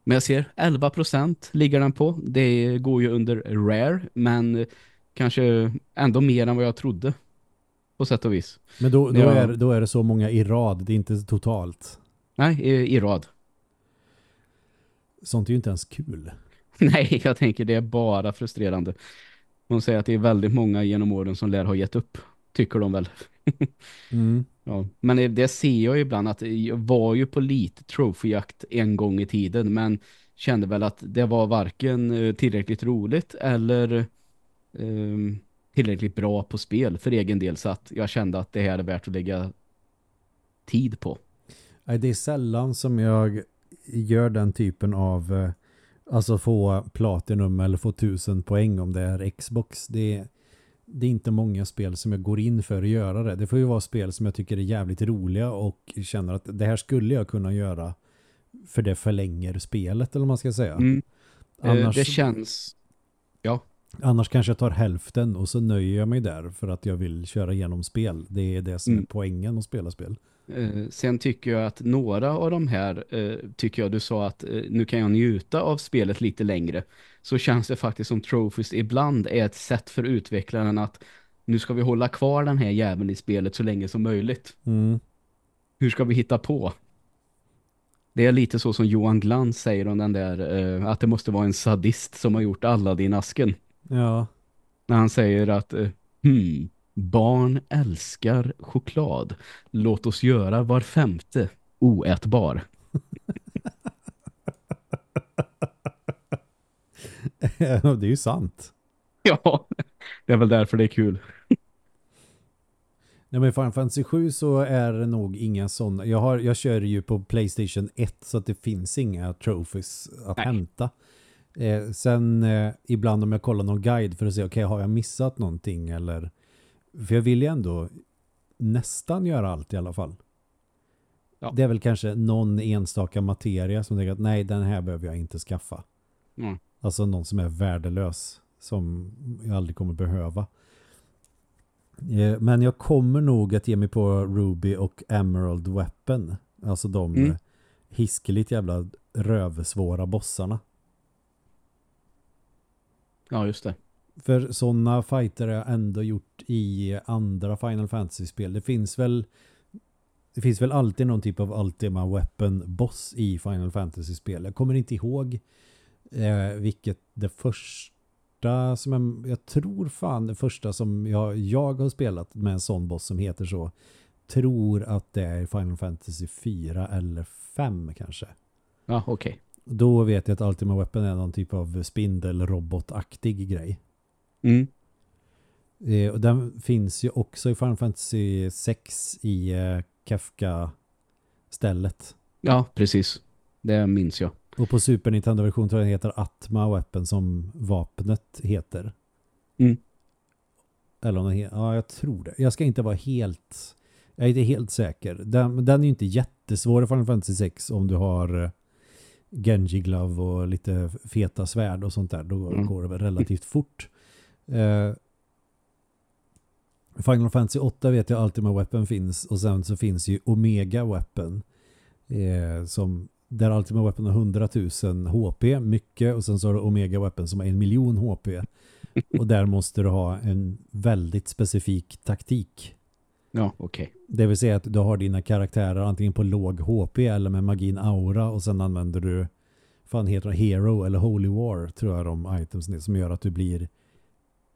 men jag ser 11% ligger den på. Det går ju under rare, men kanske ändå mer än vad jag trodde. På sätt och vis. Men då, då, Ja. är, då är det så många i rad. Det är inte totalt. Nej, i, i rad. Sånt är ju inte ens kul. *laughs* Nej, jag tänker det är bara frustrerande. De säger att det är väldigt många genom åren som lär ha gett upp. Tycker de väl. *laughs* Mm. Ja, men det- ser jag ju ibland att jag var ju på lite troféjakt en gång i tiden men kände väl att det var varken eh, tillräckligt roligt eller um, tillräckligt bra på spel för egen del så att jag kände att det här är värt att lägga tid på. Det är sällan som jag gör den typen av eh, alltså få platinum eller få tusen poäng om det är Xbox. Det är, det är inte många spel som jag går in för att göra det. Det får ju vara spel som jag tycker är jävligt roliga och känner att det här skulle jag kunna göra för det förlänger spelet eller vad man ska säga. Mm. Eh, Annars, det känns annars kanske jag tar hälften och så nöjer jag mig där för att jag vill köra igenom spel. Det är det som Mm. är poängen att spela spel. Eh, sen tycker jag att några av de här eh, tycker jag du sa att eh, nu kan jag njuta av spelet lite längre. Så känns det faktiskt som trophies ibland är ett sätt för utvecklaren att nu ska vi hålla kvar den här jäveln i spelet så länge som möjligt. Mm. Hur ska vi hitta på? Det är lite så som Johan Glans säger om den där eh, att det måste vara en sadist som har gjort alla din asken. Ja, När han säger att eh, hmm, barn älskar choklad. Låt oss göra var femte oätbar. *laughs* det är ju sant. *laughs* Ja, det är väl därför det är kul. Nej men Final Fantasy 7 så är det nog inga sådana. Jag, har, jag kör ju på Playstation 1 så att det finns inga trophies att Nej. hämta. Eh, sen eh, ibland om jag kollar någon guide för att se, okej har jag missat någonting eller... För jag vill ju ändå nästan göra allt i alla fall. Ja. Det är väl kanske någon enstaka materia som tänker att nej den här behöver jag inte skaffa. Mm. Alltså någon som är värdelös som jag aldrig kommer behöva. Eh, Men jag kommer nog att ge mig på Ruby och Emerald Weapon. Alltså de Mm. hiskeligt jävla rövsvåra bossarna. Ja, just det. För sådana fighter har jag ändå gjort i andra Final Fantasy-spel. Det finns väl det finns väl alltid någon typ av Ultima Weapon boss i Final Fantasy-spel. Jag kommer inte ihåg eh, vilket det första som jag, jag tror fan det första som jag, jag har spelat med en sån boss som heter så tror att det är Final Fantasy 4 eller 5 kanske. Ja, okej. Då vet jag att Ultima Weapon är någon typ av spindelrobotaktig grej. Mm. Eh, och den finns ju också i Final Fantasy 6 i eh, Kafka-stället. Ja, precis. Det minns jag. Och på Super Nintendo-version tror jag den heter Atma Weapon som vapnet heter. Mm. Eller om den he- ja, jag tror det. Jag ska inte vara helt jag är inte helt säker. Den, den är ju inte jättesvår i Final Fantasy 6 om du har eh, Genji Glove och lite feta svärd och sånt där. Då Mm. går det väl relativt fort. Eh, Final Fantasy 8 vet jag Ultima Weapon finns och sen så finns ju Omega Weapon eh, som där Ultima Weapon har 100 000 HP, mycket och sen så har du Omega Weapon som har en miljon HP *laughs* och där måste du ha en väldigt specifik taktik. Ja, okej. Det vill säga att du har dina karaktärer antingen på låg HP eller med magin aura och sen använder du fan heter det Hero eller Holy War tror jag de items är som gör att du blir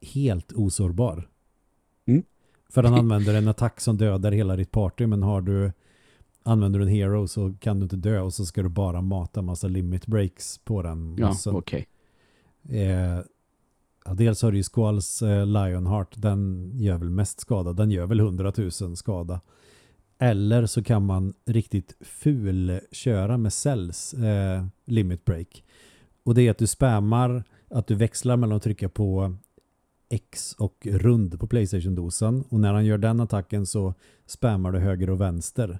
helt osårbar. Mm. För den *laughs* använder en attack som dödar hela ditt party men har du använder du en hero så kan du inte dö och så ska du bara mata massa limit breaks på den. Ja, okej. Eh, ja, dels har du ju Squalls eh, Lionheart, den gör väl mest skada. Den gör väl 100 000 skada. Eller så kan man riktigt ful köra med cells eh, limit break. Och det är att du spammar, att du växlar mellan att trycka på X och rund på Playstation-dosan. Och när han gör den attacken så spammar du höger och vänster.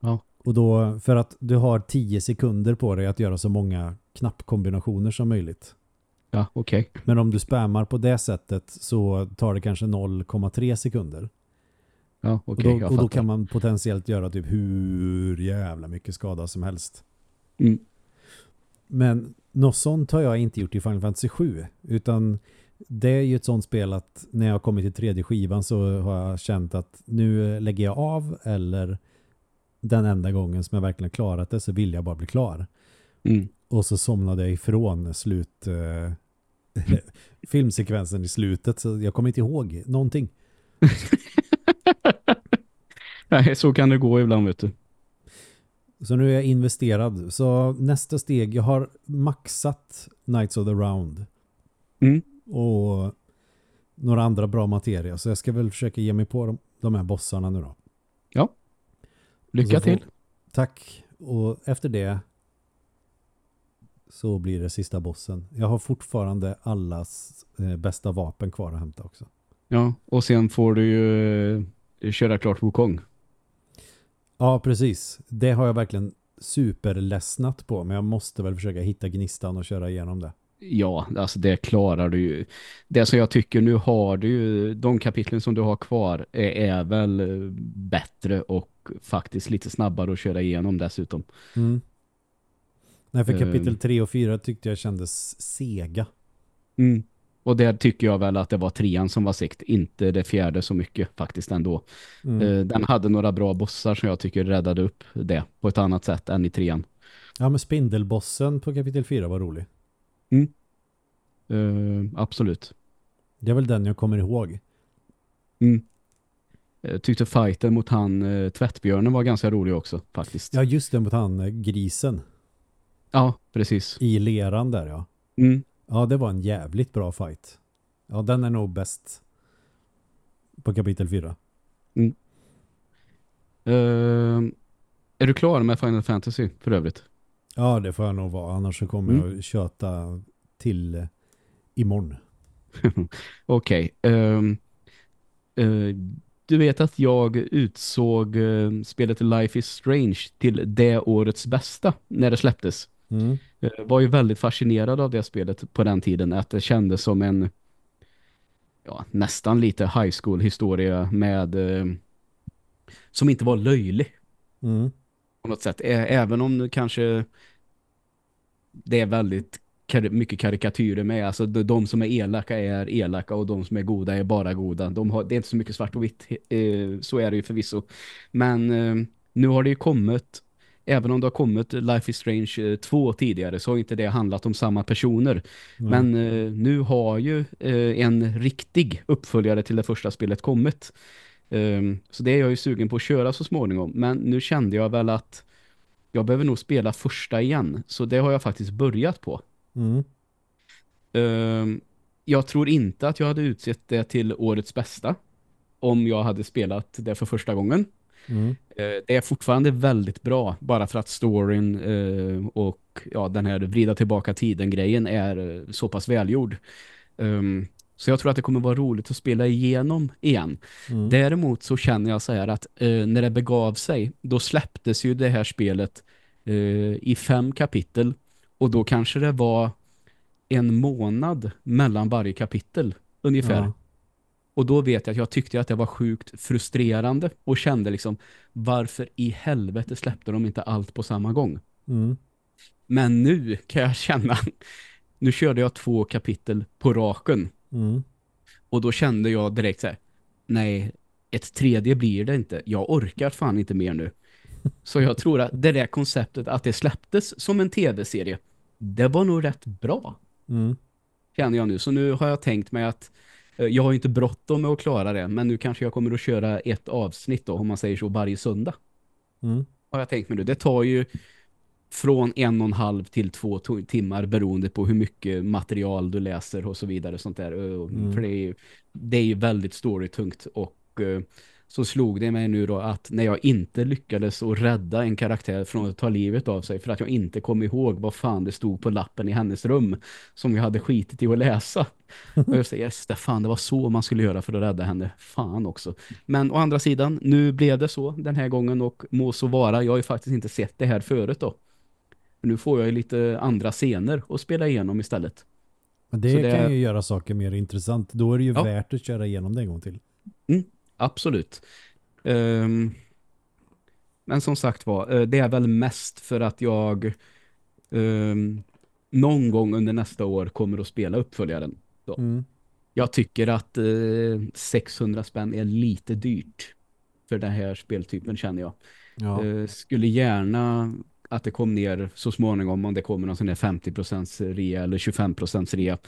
Ja. Och då, för att du har 10 sekunder på dig att göra så många knappkombinationer som möjligt. Ja, okej. Men om du spammar på det sättet så tar det kanske 0,3 sekunder. Ja, och okej. då, jag och då kan man potentiellt göra typ hur jävla mycket skada som helst. Mm. Men något sånt har jag inte gjort i Final Fantasy 7. Utan det är ju ett sånt spel att när jag har kommit till tredje skivan så har jag känt att nu lägger jag av eller den enda gången som jag verkligen klarat det så vill jag bara bli klar. Mm. Och så somnade jag ifrån slut eh, *laughs* filmsekvensen i slutet så jag kommer inte ihåg någonting. *laughs* Nej, så kan det gå ibland, vet du. Så nu är jag investerad. Så nästa steg, jag har maxat Knights of the Round Mm. Och några andra bra materia. Så jag ska väl försöka ge mig på de, de här bossarna nu då. Lycka Så får- till. Tack. Och efter det så blir det sista bossen. Jag har fortfarande allas eh, bästa vapen kvar att hämta också. Ja, och sen får du ju eh, köra klart Wukong. Ja, precis. Det har jag verkligen superledsnat på. Men jag måste väl försöka hitta gnistan och köra igenom det. Ja, alltså det klarar du ju. Det som jag tycker nu har du ju, de kapitlen som du har kvar är, är väl eh, bättre och faktiskt lite snabbare att köra igenom dessutom. Mm. Nej, för kapitel 3 och 4 tyckte jag kändes sega. Mm. Och där tycker jag väl att det var trean som var sikt, inte det fjärde så mycket faktiskt ändå. Mm. Eh, Den hade några bra bossar som jag tycker räddade upp det på ett annat sätt än i trean. Ja, men spindelbossen på kapitel 4 var rolig. Eh, absolut. Det är väl den jag kommer ihåg. Mm. Jag tyckte fighten mot han eh, tvättbjörnen var ganska rolig också faktiskt. Ja, just det mot han eh, grisen Ja, precis. i leran där, ja. Mm. Ja, det var en jävligt bra fight. Ja, den är nog bäst på kapitel 4. Eh, är du klar med Final Fantasy för övrigt? Ja, det får jag nog vara. Annars så kommer Mm. jag köta till eh, imorgon. *laughs* Okej. ehm, eh, du vet att jag utsåg eh, spelet Life is Strange till det årets bästa när det släpptes. Mm. Jag var ju väldigt fascinerad av det spelet på den tiden. Att det kändes som en ja, nästan lite high school historia med som inte var löjlig Mm. På något sätt. Även om det kanske det är väldigt kar mycket karikatyrer med. Alltså de, de som är elaka är elaka och de som är goda är bara goda. De har, det är inte så mycket svart och vitt. Eh, så är det ju förvisso. Men eh, nu har det ju kommit även om det har kommit Life is Strange 2 tidigare så har inte det handlat om samma personer. Nej. Men eh, nu har ju eh, en riktig uppföljare till det första spelet kommit. Ehm, så det är jag ju sugen på att köra så småningom. Men nu kände jag väl att jag behöver nog spela första igen. Så det har jag faktiskt börjat på. Mm. Ehm, jag tror inte att jag hade utsett det till årets bästa om jag hade spelat det för första gången. Mm. Eh, det är fortfarande väldigt bra bara för att storyn och ja, den här vrida tillbaka tiden-grejen är eh, så pass välgjord. Ehm, så jag tror att det kommer vara roligt att spela igenom igen. Mm. Däremot så känner jag så här att eh, när det begav sig, då släpptes ju det här spelet eh, i fem kapitel och då kanske det var en månad mellan varje kapitel ungefär. Ja. Och då vet jag att jag tyckte att det var sjukt frustrerande och kände liksom varför i helvete släppte de inte allt på samma gång? Mm. Men nu kan jag känna *laughs* nu körde jag två kapitel på raken Mm. och då kände jag direkt så här nej, ett tredje blir det inte. Jag orkar fan inte mer nu. *laughs* Så jag tror att det där konceptet att det släpptes som en tv-serie det var nog rätt bra Mm. känner jag nu. Så nu har jag tänkt mig att eh, jag har inte bråttom med att klara det men nu kanske jag kommer att köra ett avsnitt då, om man säger så, varje söndag. Mm. Har jag tänkt mig nu. Det tar ju från en och en halv till två timmar beroende på hur mycket material du läser och så vidare. Sånt där. Eh, Mm. För det är, ju, det är ju väldigt storytungt och eh, så slog det mig nu då att när jag inte lyckades att rädda en karaktär från att ta livet av sig för att jag inte kom ihåg vad fan det stod på lappen i hennes rum som jag hade skitit i att läsa. *laughs* Och jag säger, yes, det, fan, det var så man skulle göra för att rädda henne. Fan också. Men å andra sidan, nu blev det så den här gången och må så vara. Jag har ju faktiskt inte sett det här förut då. Nu får jag ju lite andra scener att spela igenom istället. Men det, det- kan ju göra saker mer intressant. Då är det ju Ja. värt att köra igenom det en gång till. Absolut. Ehm, men som sagt var, eh, det är väl mest för att jag ehm, någon gång under nästa år kommer att spela uppföljaren. Mm. Jag tycker att eh, 600 spänn är lite dyrt för den här speltypen känner jag. Ja. Eh, skulle gärna att det kom ner så småningom om det kommer någon sån här 50% rea eller 25% rea.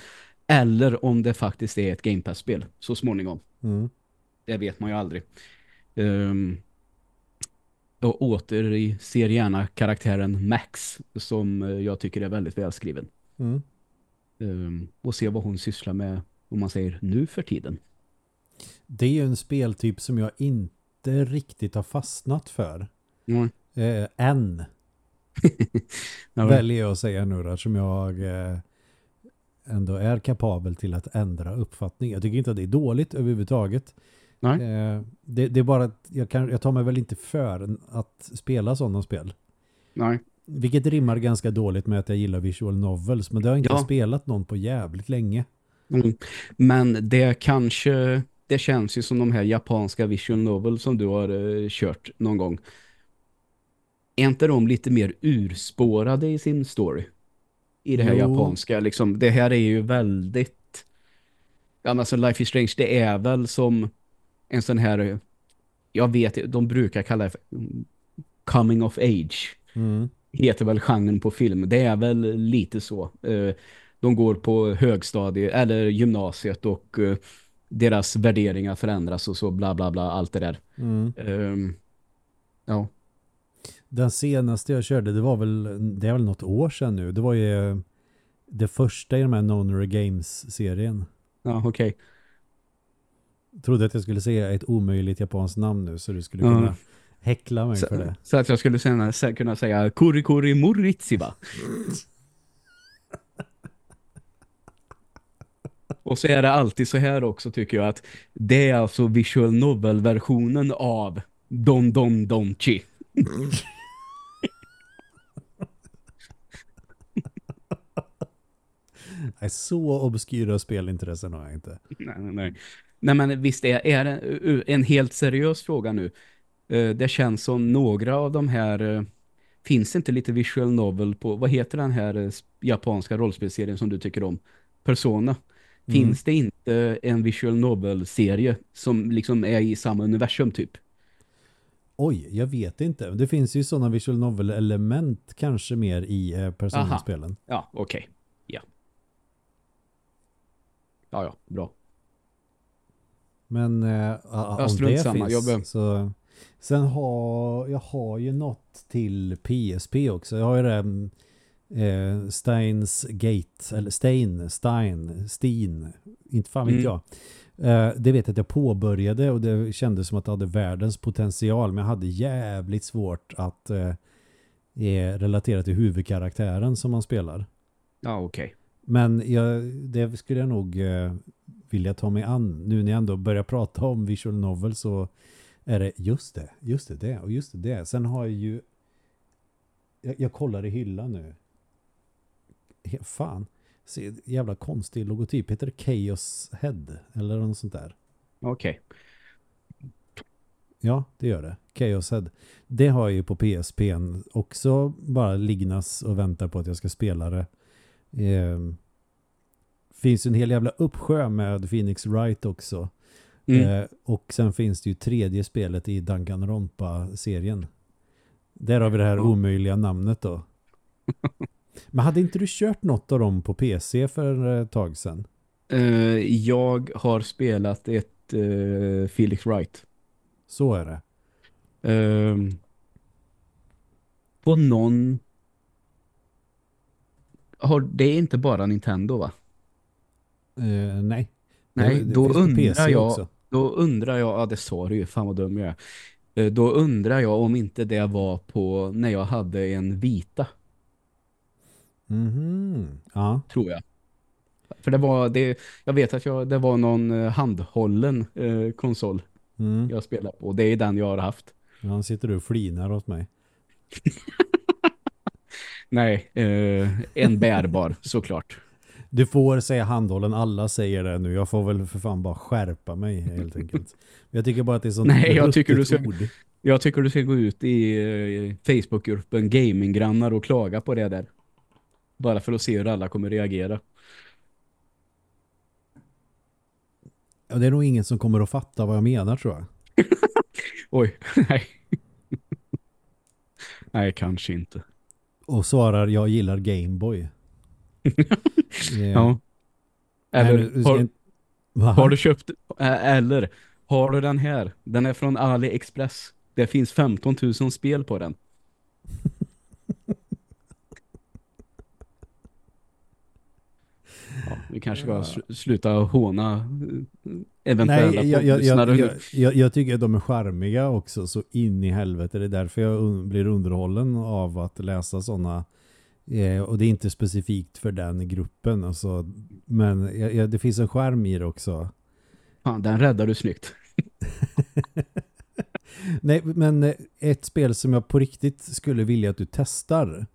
Eller om det faktiskt är ett Game Pass-spel så småningom. Mm. Det vet man ju aldrig. Um, och åter i- ser gärna karaktären Max som eh, jag tycker är väldigt välskriven. Mm. Um, och se vad hon sysslar med om man säger nu för tiden. Det är ju en speltyp som jag inte riktigt har fastnat för. Mm. Eh, än Ja, väljer jag att säga nu då, som jag eh, ändå är kapabel till att ändra uppfattning. Jag tycker inte att det är dåligt överhuvudtaget. Nej. Eh, det, det är bara att jag, kan, jag tar mig väl inte för att spela sådana spel. Nej. Vilket rimmar ganska dåligt med att jag gillar visual novels. Men det har jag inte Ja. spelat någon på jävligt länge. Mm. Men det kanske det känns ju som de här japanska visual novel som du har eh, kört någon gång. Är inte de lite mer urspårade i sin story? I det här Jo. japanska liksom. Det här är ju väldigt ja, alltså Life is Strange det är väl som en sån här jag vet, de brukar kalla det för coming of age Mm. heter väl genren på film. Det är väl lite så. Eh, De går på högstadiet eller gymnasiet och eh, deras värderingar förändras och så bla bla bla, allt det där. Mm. Ehm, Ja, Den senaste jag körde, det var väl, det är väl något år sedan nu. Det var ju eh, det första i de här Nonary Games-serien. ja okej. Trodde att jag skulle säga ett omöjligt japanskt namn nu så du skulle kunna häckla mig för Så, det. så att jag skulle senare kunna säga Kuri Kuri Moritsiba. *laughs* Och så är det alltid så här också tycker jag att det är alltså visual novel-versionen av Don Don Donchi. *laughs* Nej, så obskyra spelintressen har jag inte. Nej, nej, nej. Men visst är, är det uh, en helt seriös fråga nu. Eh, Det känns som några av de här eh, finns inte lite visual novel på, vad heter den här eh, japanska rollspelserien som du tycker om? Persona. Finns det inte en visual novel-serie som liksom är i samma universum typ? Oj, jag vet inte. Det finns ju sådana visual novel-element kanske mer i eh, personspelen. Ja, okej. Ja. Ja, ja, bra. Men äh, om strunt det samma, finns så... Sen har jag har ju något till PSP också. Jag har ju det mm, eh, Steins Gate eller Stein, Stein, Steen, inte fan vet Mm. jag. Eh, det vet jag att jag påbörjade och det kändes som att det hade världens potential men jag hade jävligt svårt att eh, eh, relatera till huvudkaraktären som man spelar. Ja, okej. Men jag, det skulle jag nog eh, vilja ta mig an. Nu när jag ändå börjar prata om visual novel så är det just det, just det, det och just det. Sen har jag ju jag, jag kollar i hyllan nu. He, fan. Se, jävla konstig logotyp. Heter det Chaos Head? Eller något sånt där. Okej. Ja, det gör det. Chaos Head. Det har jag ju på PSPn också bara lignas och väntar på att jag ska spela det. Eh, finns en hel jävla uppsjö med Phoenix Wright också. Mm. Eh, och sen finns det ju tredje spelet i Danganronpa-serien. Där har vi det här omöjliga namnet då. *laughs* Men hade inte du kört något av dem på PC för ett tag sedan? Eh, jag har spelat ett uh, Felix Wright. Så är det. Ehm, på någon... Har, det är inte bara Nintendo va? Eh, nej. Nej, det, det då undrar jag- också. Då undrar jag, ja det sa du ju, fan vad dum jag är. Eh, Då undrar jag om inte det var på när jag hade en vita, Mhm. Ja. tror jag. För det var, det, jag vet att jag, det var någon eh, handhållen eh, konsol Mm. jag spelade på. Det är den jag har haft. Ja, sitter du och flinar åt mig. *laughs* Nej, eh, en bärbar *laughs* såklart. Du får säga handhållen, alla säger det nu. Jag får väl för fan bara skärpa mig helt enkelt. *laughs* Jag tycker bara att det är sånt Nej, jag tycker du ska- ord. Jag tycker du ska gå ut i eh, Facebookgruppen Gaminggrannar och klaga på det där. Bara för att se hur alla kommer reagera. Ja, det är nog ingen som kommer att fatta vad jag menar tror jag. *laughs* Oj, nej. nej, kanske inte. Och svarar, jag gillar Gameboy. yeah. *laughs* Ja. Eller, Nej, nu har, inte- har du köpt, eller har du den här? Den är från AliExpress. Det finns 15 000 spel på den. Vi kanske ska sl- sluta håna eh, eventuella Nej, jag, jag, jag, jag, jag, tycker att de är charmiga också så in i helvete. Det är därför jag un blir underhållen av att läsa sådana. Eh, och det är inte specifikt för den gruppen. Alltså, men jag, det finns en skärm i det också. Fan, den räddar du snyggt. *laughs* Nej, men ett spel som jag på riktigt skulle vilja att du testar.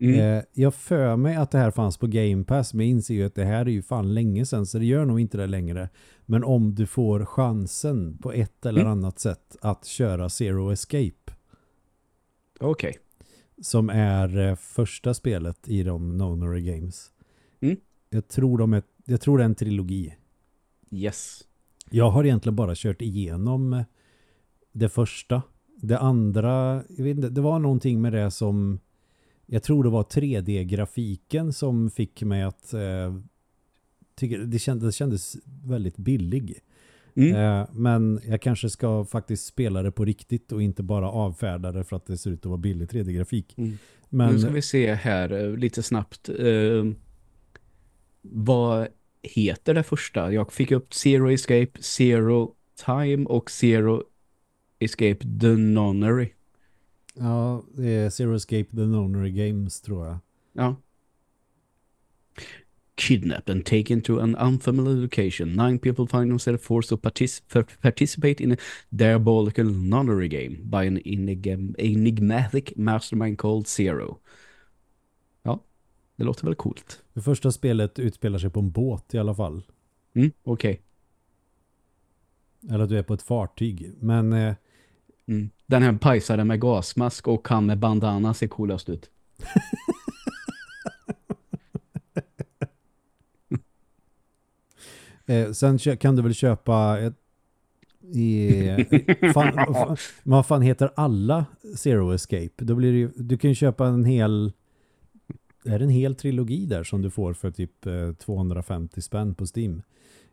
Mm. Eh, jag för mig att det här fanns på Game Pass men jag inser ju att det här är ju fan länge sedan så det gör nog inte det längre. Men om du får chansen på ett eller Mm. annat sätt att köra Zero Escape Okej. som är eh, första spelet i de Nonary Games. Mm. Jag, tror de är, jag tror det är en trilogi. Yes. Jag har egentligen bara kört igenom eh, det första. Det andra, jag vet inte, det var någonting med det som jag tror det var 3D-grafiken som fick mig att eh, tycka, det, kändes, det kändes väldigt billig. Mm. Eh, men jag kanske ska faktiskt spela det på riktigt och inte bara avfärda det för att det ser ut att vara billig 3D-grafik. Mm. Men Nu ska vi se här eh, lite snabbt. Eh, vad heter det första? Jag fick upp Zero Escape, Zero Time och Zero Escape The Nonary. Ja, det är Zero Escape The Nonary Games tror jag. Ja. Kidnapped and taken to an unfamiliar location. Nine people find themselves forced to partic participate in a diabolical nonary game by an enigm enigmatic mastermind called Zero. Ja, det låter väl coolt. Det första spelet utspelar sig på en båt i alla fall. Mm, okej. Eller att du är på ett fartyg. Men eh, Mm. Den här pajsaren med gasmask och han med bandana ser coolast ut. *laughs* Eh, sen kan du väl köpa ett, I, fan, *laughs* fan, vad fan heter alla Zero Escape? Då blir det ju, du kan ju köpa en hel är det en hel trilogi där som du får för typ eh, 250 spänn på Steam.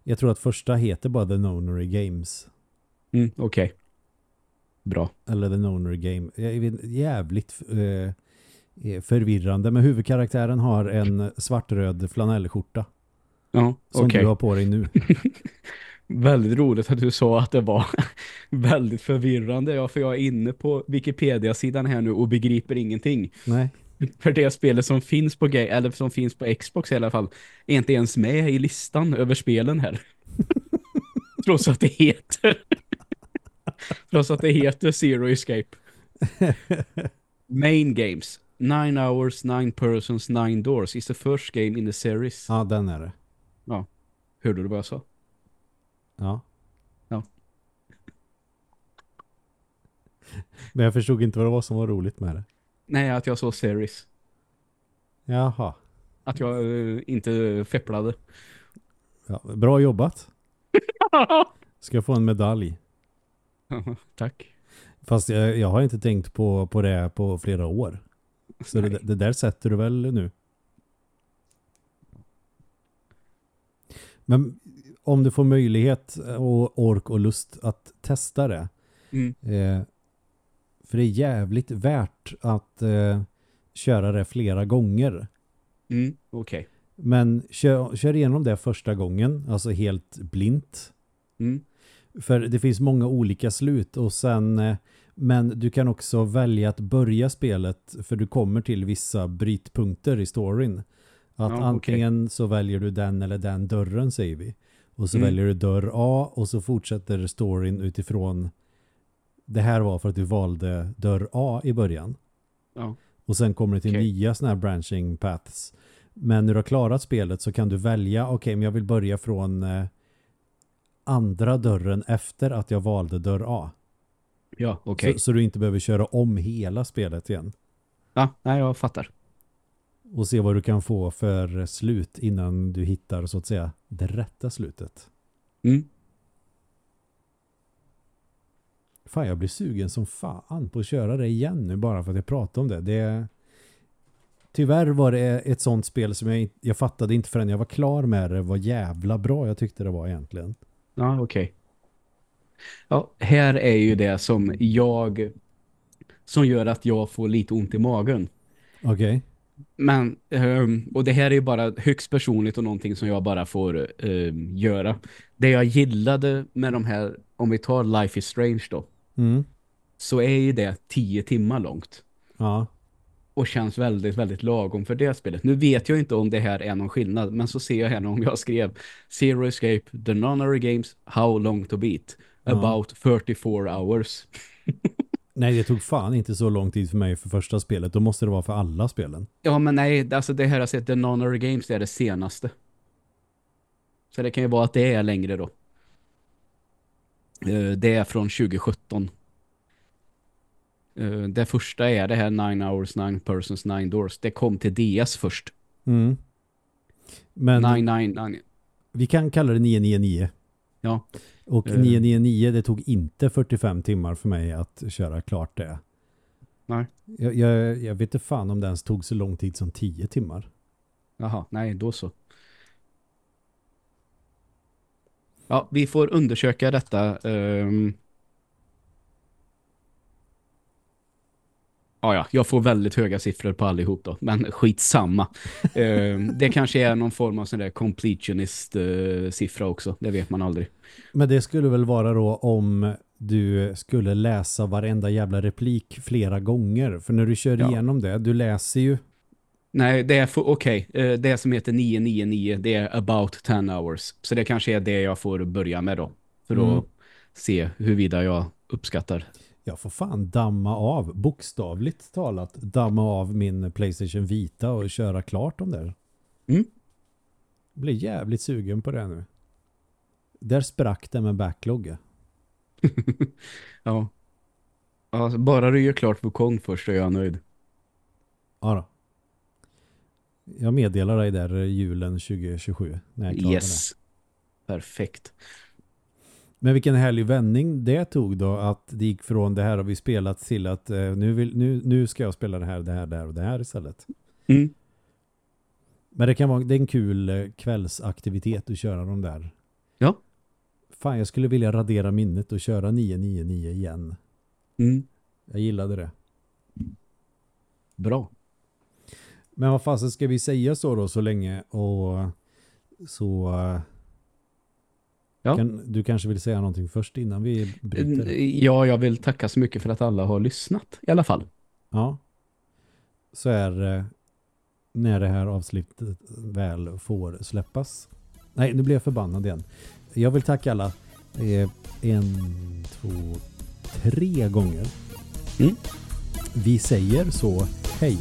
Jag tror att första heter bara The Nonary Games. Mm, Okej. Bra. Eller The Nonary Game. Jävligt eh, eh, förvirrande. Men huvudkaraktären har en svartröd flanellskjorta. Ja, Som okej. du har på dig nu. *laughs* Väldigt roligt att du sa att det var *laughs* väldigt förvirrande. Ja, för jag är inne på Wikipedia-sidan här nu och begriper ingenting. Nej. För det spelet som finns på eller som finns på Xbox i alla fall är inte ens med i listan över spelen här. *laughs* Trots att det heter *laughs* Trots att det heter Zero Escape. *laughs* Main games. Nine hours, nine persons, nine doors is the first game in the series. Ja, den är det. Hörde du vad jag sa? Ja. Ja. *laughs* Men jag förstod inte vad det var som var roligt med det. Nej, att jag sa series. Jaha. Att jag eh, inte fepplade. Ja, bra jobbat. Ska jag få en medalj. *laughs* Tack. Fast jag, jag har inte tänkt på, på det på flera år. Så det, det där sätter du väl nu? Men om du får möjlighet och ork och lust att testa det. Mm. Eh, för det är jävligt värt att eh, köra det flera gånger. Mm. Okej. Men kör, kör igenom det första gången, alltså helt blint. Mm. För det finns många olika slut och sen eh, men du kan också välja att börja spelet för du kommer till vissa brytpunkter i storyn. Att Ja, antingen så väljer du den eller den dörren säger vi. Och så Mm. väljer du dörr A och så fortsätter storyn utifrån det här var för att du valde dörr A i början. Ja. Och sen kommer det till Okej. nya sådana här branching paths. Men när du har klarat spelet så kan du välja, okej men jag vill börja från eh, andra dörren efter att jag valde dörr A. Ja, okej. Så, så du inte behöver köra om hela spelet igen. Ja, nej, jag fattar. Och se vad du kan få för slut innan du hittar så att säga det rätta slutet. Mm. Fan, jag blir sugen som fan på att köra det igen nu bara för att jag pratar om det. det Tyvärr var det ett sånt spel som jag, jag fattade inte förrän jag var klar med det vad jävla bra jag tyckte det var egentligen. Ja, okej. Ja, här är ju det som jag som gör att jag får lite ont i magen. Okej. Men, ehm, och det här är ju bara högst personligt och någonting som jag bara får ehm, göra. Det jag gillade med de här, om vi tar Life is Strange då, Mm. så är ju det tio timmar långt. Ja. Och känns väldigt, väldigt lagom för det spelet. Nu vet jag inte om det här är någon skillnad, men så ser jag här om jag skrev Zero Escape, The Nonary Games, How Long to Beat. Ja. About 34 hours. *laughs* Nej, det tog fan inte så lång tid för mig för första spelet. Då måste det vara för alla spelen. Ja, men nej, alltså det här jag sett, The Nonary Games, det är det senaste. Så det kan ju vara att det är längre då. Eh, Det är från 2017. Eh, Det första är det här Nine Hours, Nine Persons, Nine Doors. Det kom till DS först. Mm. Men Nine, nine, nine. vi kan kalla det 999. Ja. Och Eh. 999, det tog inte 45 timmar för mig att köra klart det. Nej. Jag, jag, jag vet inte fan om det ens tog så lång tid som 10 timmar. Jaha, nej, då så. Ja, vi får undersöka detta. ehm. Ja, ja, jag får väldigt höga siffror på allihop då, men skitsamma. *laughs* Ehm, det kanske är någon form av sån där completionist-siffra också, det vet man aldrig. Men det skulle väl vara då om du skulle läsa varenda jävla replik flera gånger. För när du kör Ja. igenom det, du läser ju. Nej, det är okej, eh, det som heter 999, det är about 10 hours. Så det kanske är det jag får börja med då, för Mm. att se huruvida jag uppskattar Jag får fan damma av, bokstavligt talat, damma av min Playstation Vita och köra klart om där. Mm. Blir jävligt sugen på det nu. Där sprack det med backlog. *laughs* Ja. Alltså, bara du gör klart Wukong först är jag nöjd. Ja då. Jag meddelar dig där julen 2027 när jag är klar med Yes. Perfekt. Men vilken härlig vändning det tog då att det gick från det här har vi spelat till att eh, nu, vill, nu, nu ska jag spela det här, det här, det här och det här istället. Mm. Men det kan vara det är en kul eh, kvällsaktivitet att köra de där. Ja. Fan, jag skulle vilja radera minnet och köra 999 igen. Mm. Jag gillade det. Bra. Men vad fasen ska vi säga så då så länge och så eh, Ja. kan, du kanske vill säga någonting först innan vi bryter. Ja, jag vill tacka så mycket för att alla har lyssnat i alla fall. Ja. Så är eh, när det här avslutet väl får släppas. Nej, nu blir jag förbannad igen. Jag vill tacka alla eh, en, två, tre gånger. Mm. Vi säger så hej.